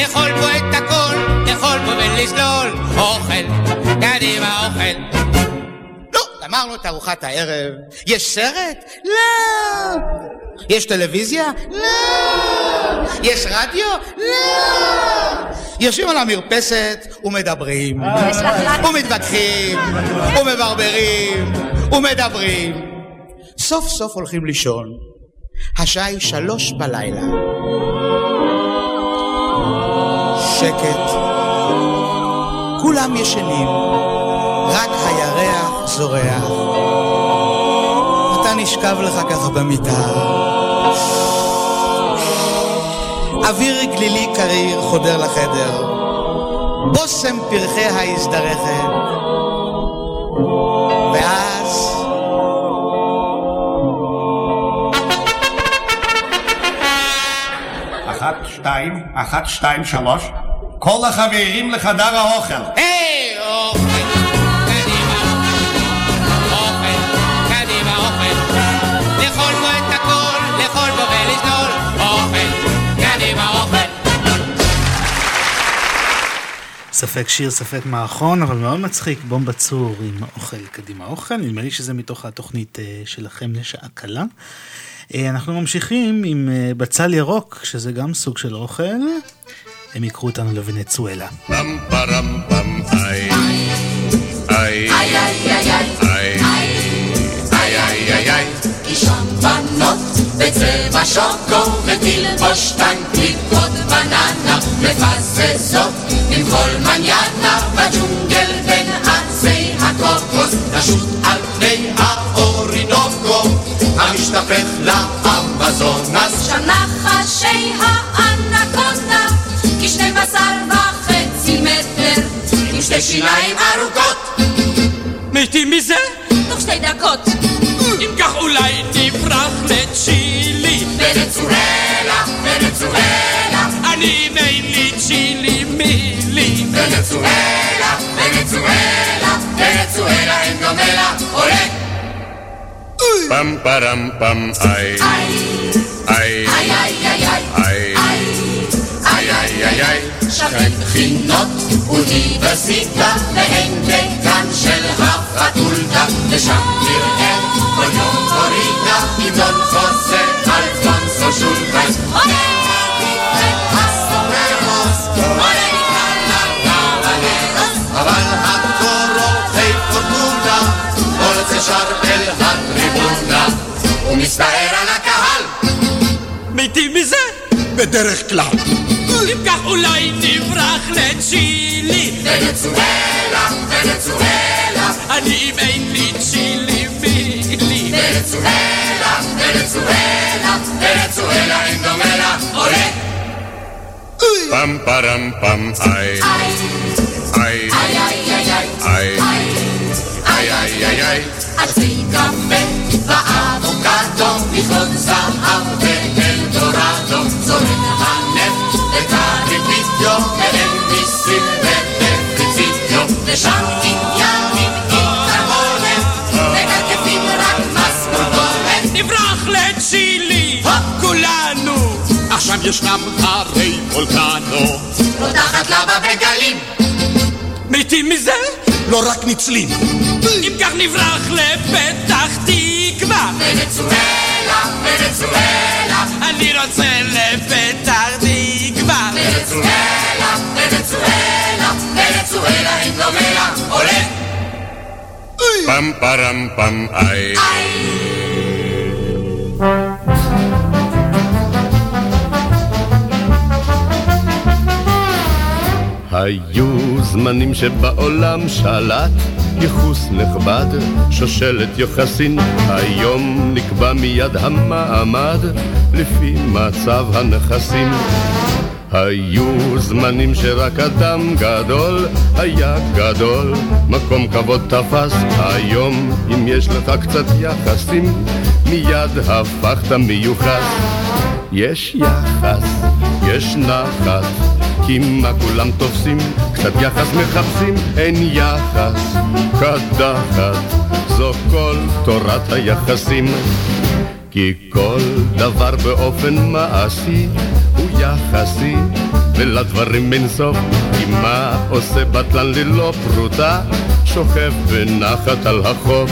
לאכול פה את הכל, לאכול פה ולסלול, אוכל, קדימה אוכל. נו, גמרנו את ארוחת הערב. יש סרט? לא. יש טלוויזיה? לא. יש רדיו? לא. יושבים על המרפסת ומדברים, ומתווכחים, ומברברים, ומדברים. סוף סוף הולכים לישון. השעה היא שלוש בלילה. שקט. כולם ישנים, רק הירח זורח. אתה נשכב לך ככה במיטה. אוויר גלילי קריר חודר לחדר. בושם פרחי ההזדרכת. ואז... אחת, שתיים, אחת, שתיים, שלוש. כל החברים לחדר האוכל. היי, אוכל, קדימה, אוכל, קדימה, אוכל. לאכול בו את הכל, לאכול בו ולסלול, אוכל, קדימה, אוכל. ספק שיר, ספק מערכון, אבל מאוד מצחיק, בומבה צור עם אוכל קדימה אוכל, נדמה לי שזה מתוך התוכנית אה, שלכם לשעה קלה. אה, אנחנו ממשיכים עם אה, בצל ירוק, שזה גם סוג של אוכל. הם יקחו אותנו לוונצואלה. פם פרם פם איי. איי. איי בצבע שוקו ותלבוש טנקליט עוד בננה מפזזות עם כל מניאנה בג'ונגל בין עצי הקוקוס נשות על פני האורינוקו המשתפך לאמזונס שם נחשי שתי שיניים ארוכות. מתים מזה? תוך שתי דקות. אם כך אולי נברח לצ'ילי. ונצואלה, ונצואלה אני אין לי צ'ילי מילי. ונצואלה, ונצואלה ונצואלה אין דומה לה עולה. פם פרם פם איי איי איי איי. איי. איי איי איי איי שכן בחינות אוניברסיטה דקן של החתולתה ושם נראה כל יום קורינה עם דון חוסה אלפונסו שולטייס עולה עולה נקרא לקבלרוס אבל הקורו היי פורטונה רוצה שר אל הטריבונה ומסתער על הקהל. מתים מזה? בדרך כלל W piłkach Venezuela, Venezuela, lecili Wenezuela, Wenezuela Ani mej liczyli, Venezuela, Venezuela, Venezuela, Wenezuela, Indomela, ole. Pam, param, pam, aj Aj, aj, aj, aj, aj Aj, aj, aj, aj, aj A cyjka, me, i dwa awokado, i chod za awokado שם ישנם הרי וולקנו. פותחת לבה וגלים. מתים מזה? לא רק ניצלים. אם כך נברח לפתח תקווה. ונצואלה, ונצואלה. אני רוצה לפתח תקווה. ונצואלה. אין דומה לה. עולה! פם פרם פם איי. היו זמנים שבעולם שלט ייחוס נכבד, שושלת יוחסין, היום נקבע מיד המעמד לפי מצב הנכסים. היו זמנים שרק אדם גדול היה גדול, מקום כבוד תפס, היום אם יש לך קצת יחסים, מיד הפכת מיוחס. יש יחס, יש נחת, כי מה כולם תופסים, קצת יחס מחפשים, אין יחס, קדחת, זו כל תורת היחסים. כי כל דבר באופן מעשי הוא יחסי, ולדברים אין סוף, כי מה עושה בטלן ללא פרוטה, שוכב בנחת על החוף.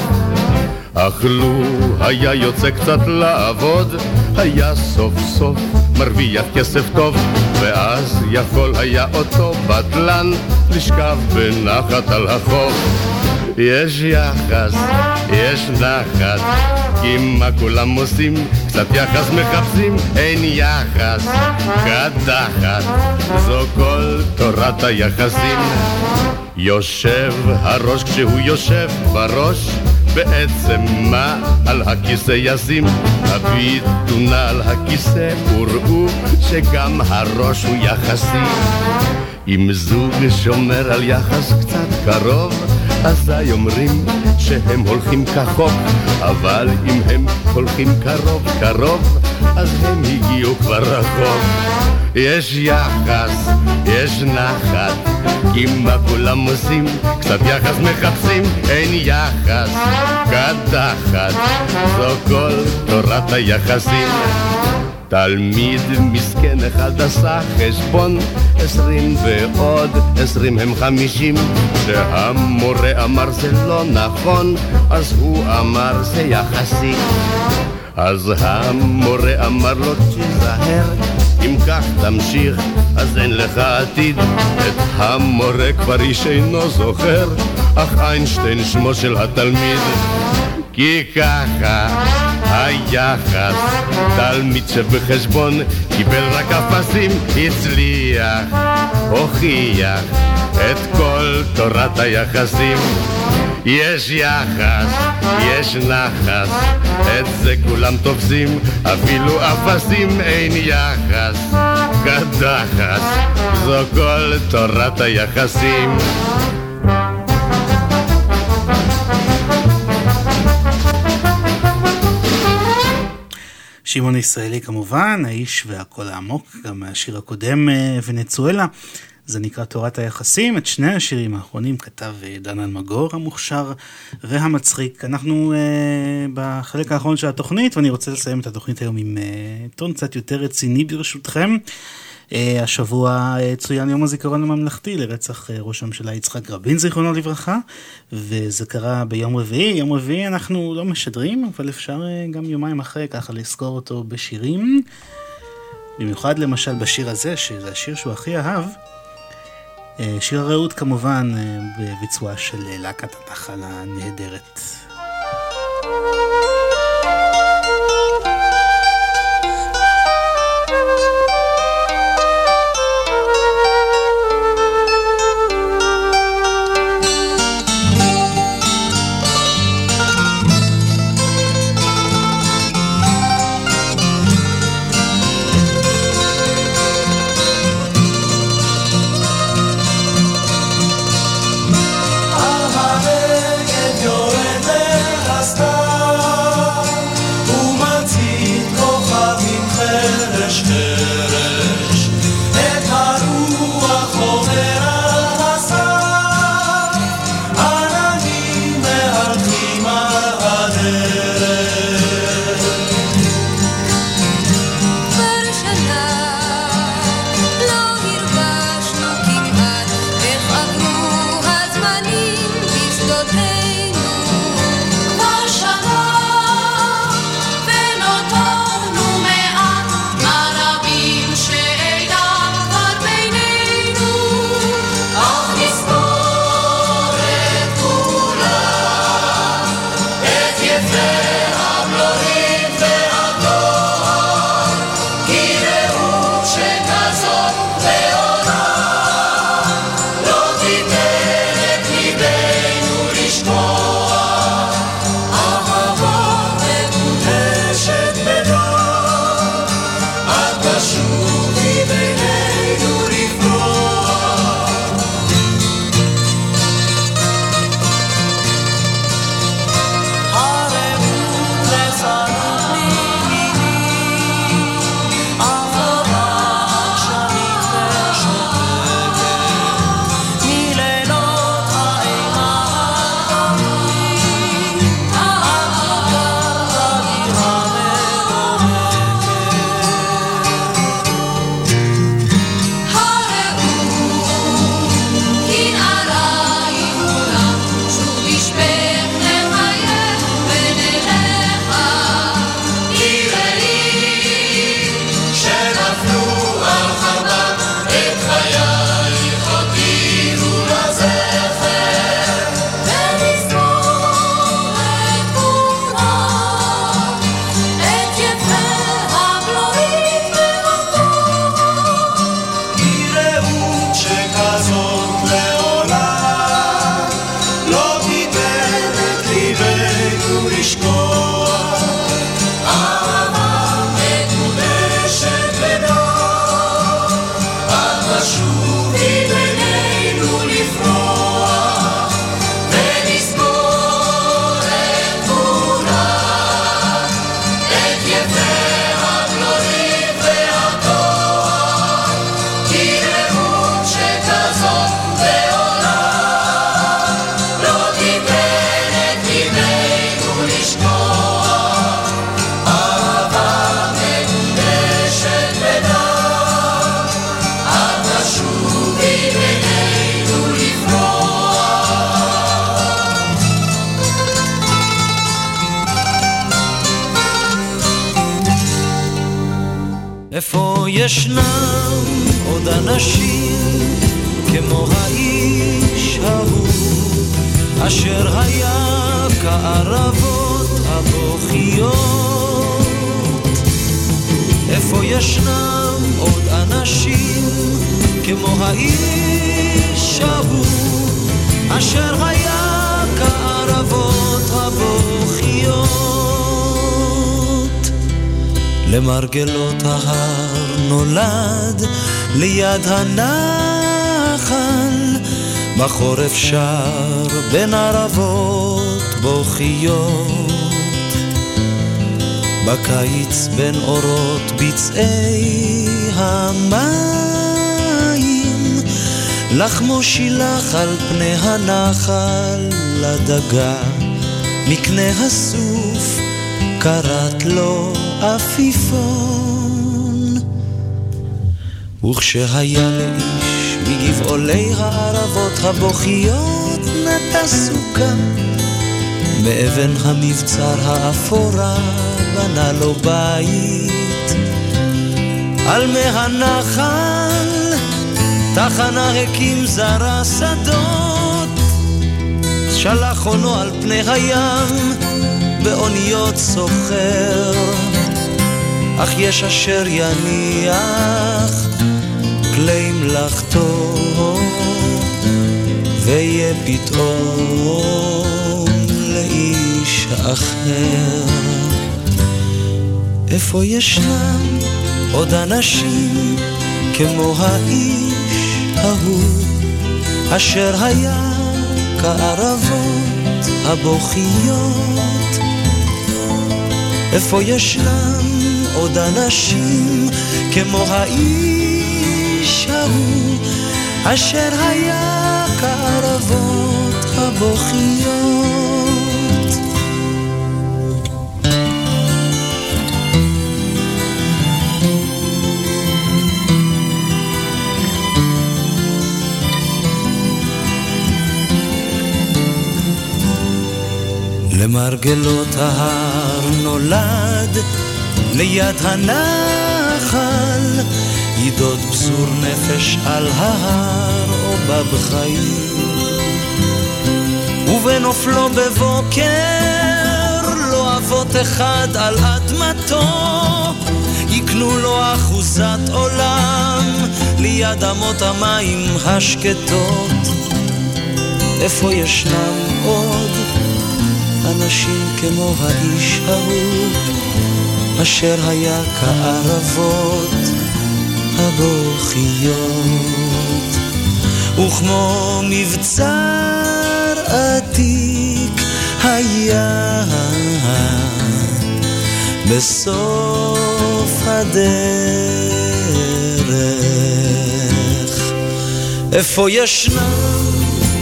אך לו היה יוצא קצת לעבוד, היה סוף סוף מרוויח כסף טוב, ואז יכול היה אותו בטלן לשכב בנחת על החוף. יש יחס, יש נחת, כי מה כולם עושים? קצת יחס מחפשים, אין יחס, קדחת, זו כל תורת היחסים. יושב הראש כשהוא יושב בראש, בעצם מה על הכיסא ישים? הביטו נא על הכיסא וראו שגם הראש הוא יחסי. אם זוג שומר על יחס קצת קרוב, אזי אומרים שהם הולכים כחוק, אבל אם הם הולכים קרוב קרוב, אז הם הגיעו כבר רחוק. יש יחס, יש נחת, כי מה כולם עושים? קצת יחס מחפשים, אין יחס, קדחת, זו כל תורת היחסים. תלמיד מסכן אחד עשה חשבון עשרים ועוד עשרים הם חמישים. שהמורה אמר זה לא נכון אז הוא אמר זה יחסי אז המורה אמר לו תיזהר אם כך תמשיך אז אין לך עתיד. את המורה כבר איש אינו זוכר אך איינשטיין שמו של התלמיד. כי ככה היחס תלמיד שבחשבון קיבל רק אפסים הצליח, הוכיח את כל תורת היחסים יש יחס, יש נחס, את זה כולם תופסים, אפילו אפסים אין יחס, קדחס, זו כל תורת היחסים. שמעון ישראלי כמובן, האיש והקול העמוק, גם מהשיר הקודם אה, ונצואלה. זה נקרא תורת היחסים. את שני השירים האחרונים כתב אה, דן אלמגור המוכשר והמצחיק. אנחנו uh, בחלק האחרון של התוכנית, ואני רוצה לסיים את התוכנית היום עם uh, טון קצת יותר רציני ברשותכם. Uh, השבוע uh, צוין יום הזיכרון הממלכתי לרצח uh, ראש הממשלה יצחק רבין, זיכרונו לברכה, וזה קרה ביום רביעי. יום רביעי אנחנו לא משדרים, אבל אפשר uh, גם יומיים אחרי ככה לזכור אותו בשירים. במיוחד למשל בשיר הזה, שזה השיר שהוא הכי אהב, שיר הרעות כמובן בביצועה של להקת הנחל הנהדרת. ישנם עוד אנשים כמו האיש ההוא אשר היה כערבות הבוכיות. איפה ישנם עוד אנשים כמו האיש ההוא אשר היה כערבות הבוכיות למרגלות ההר נולד ליד הנחל, בחורף שר בין ערבות בוכיות. בקיץ בין אורות בצעי המים, לחמו שילח על פני הנחל לדגה, מקנה הסוף קראת לו עפיפון. וכשהיה לאיש מגבעולי הערבות הבוכיות נטע סוכה מאבן המבצר האפורה בנה לו בית על מי הנחל תחנה הקים זרה שדות שלח עונו על פני הים באוניות סוחר אך יש אשר יניח כלי מלאכתו, ויהיה פתאום לאיש אחר. איפה ישנם עוד אנשים כמו האיש ההוא, אשר היה כערבות הבוכיות? איפה ישנם עוד אנשים כמו האיש ההוא, אשר היה כערבות הבוכיות. למרגלות ההר נולד ליד הנחל ידוד פזור נפש על ההר או בבחיים ובנופלו בבוקר לא אבות אחד על אדמתו יקנו לו אחוזת עולם ליד אמות המים השקטות. איפה ישנם עוד אנשים כמו האיש ההוא אשר היה כערבות הבוכיות, וכמו מבצר עתיק היה בסוף הדרך. איפה ישנם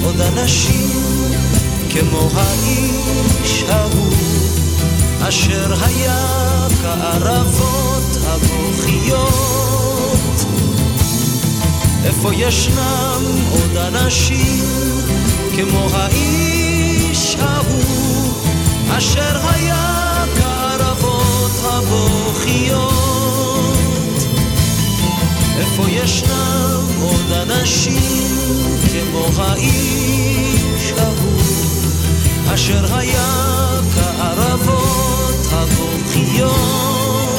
עוד אנשים כמו האיש ההוא אשר היה כערבות הבוכיות איפה ישנם עוד אנשים כמו האיש ההוא אשר היה כערבות הבוכיות איפה ישנם עוד אנשים כמו האיש ההוא אשר היה כערבות הבוכיות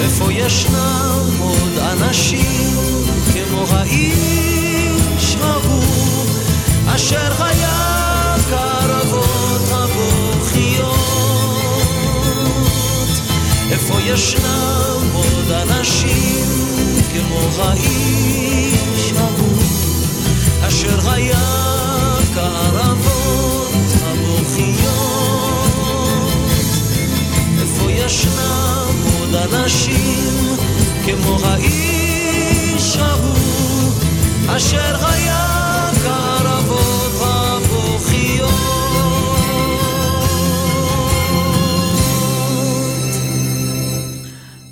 איפה ישנם עוד אנשים כמו האיש ההוא אשר היה כערבות הבוכיות איפה ישנם עוד אנשים כמו האיש ההוא אשר היה כערבות הבוכיות ישנם עוד אנשים כמו האיש ההוא אשר היה כערבות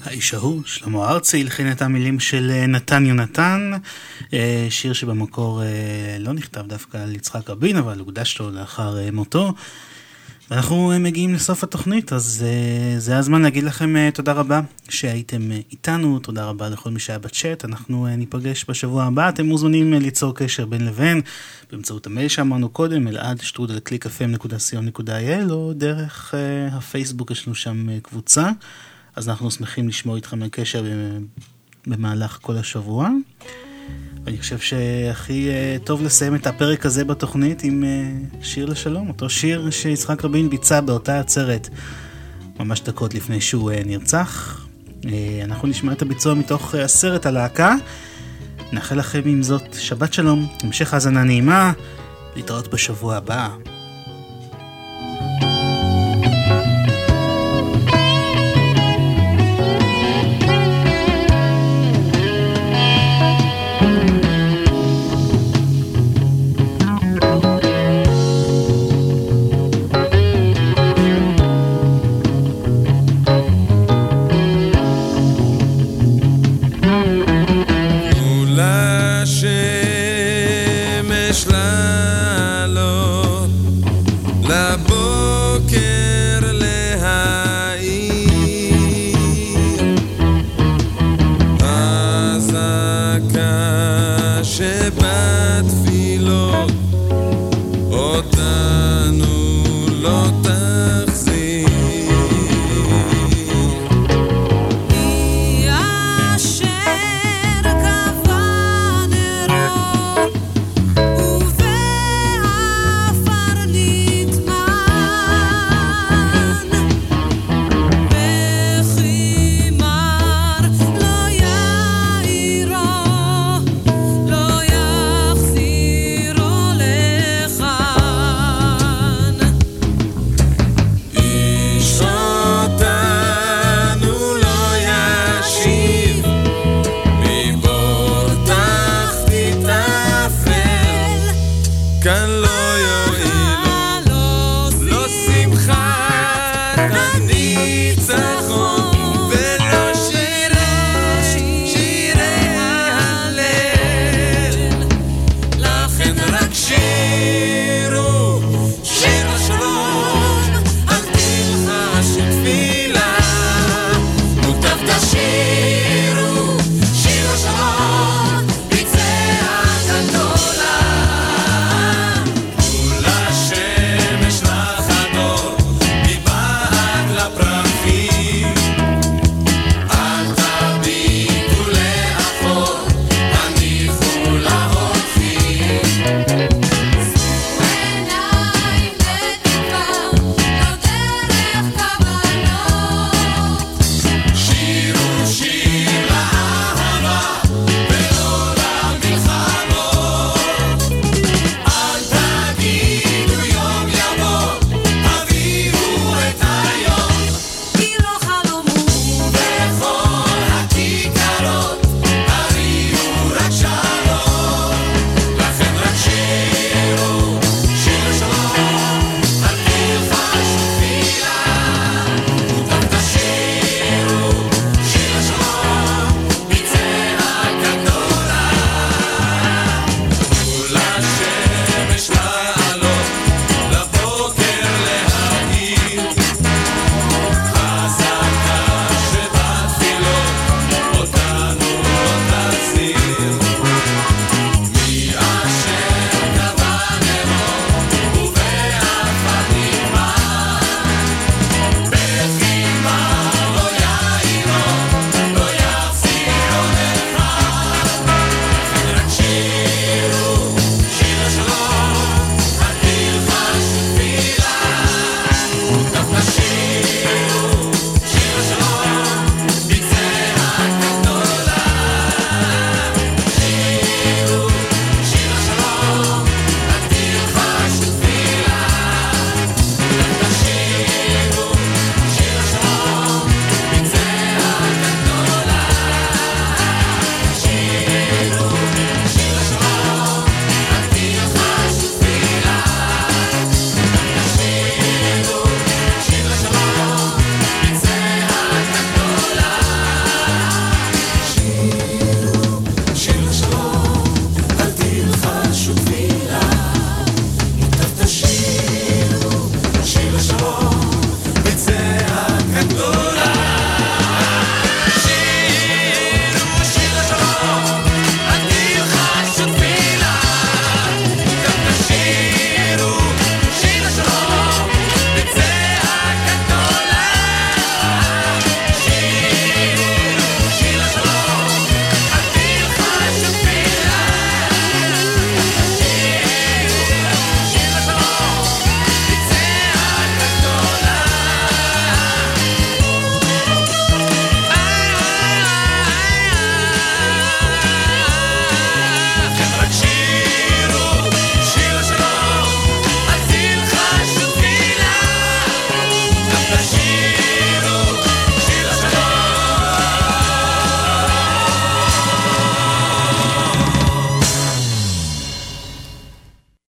האיש ההוא, שלמה ארצי, הלחין את המילים של אה, נתן יונתן, אה, שיר שבמקור אה, לא נכתב דווקא על יצחק רבין, אבל הוקדש לו לאחר מותו. ואנחנו מגיעים לסוף התוכנית, אז זה הזמן להגיד לכם תודה רבה שהייתם איתנו, תודה רבה לכל מי שהיה בצ'אט, אנחנו ניפגש בשבוע הבא, אתם מוזמנים ליצור קשר בין לבין באמצעות המייל שאמרנו קודם, אלעד שטרודל clickfm.co.il או דרך הפייסבוק, יש לנו שם קבוצה. אז אנחנו שמחים לשמור איתכם על קשר במהלך כל השבוע. ואני חושב שהכי uh, טוב לסיים את הפרק הזה בתוכנית עם uh, שיר לשלום, אותו שיר שיצחק רבין ביצע באותה עצרת ממש דקות לפני שהוא uh, נרצח. אנחנו נשמע את הביצוע מתוך הסרט הלהקה. נאחל לכם עם זאת שבת שלום, המשך האזנה נעימה, להתראות בשבוע הבא.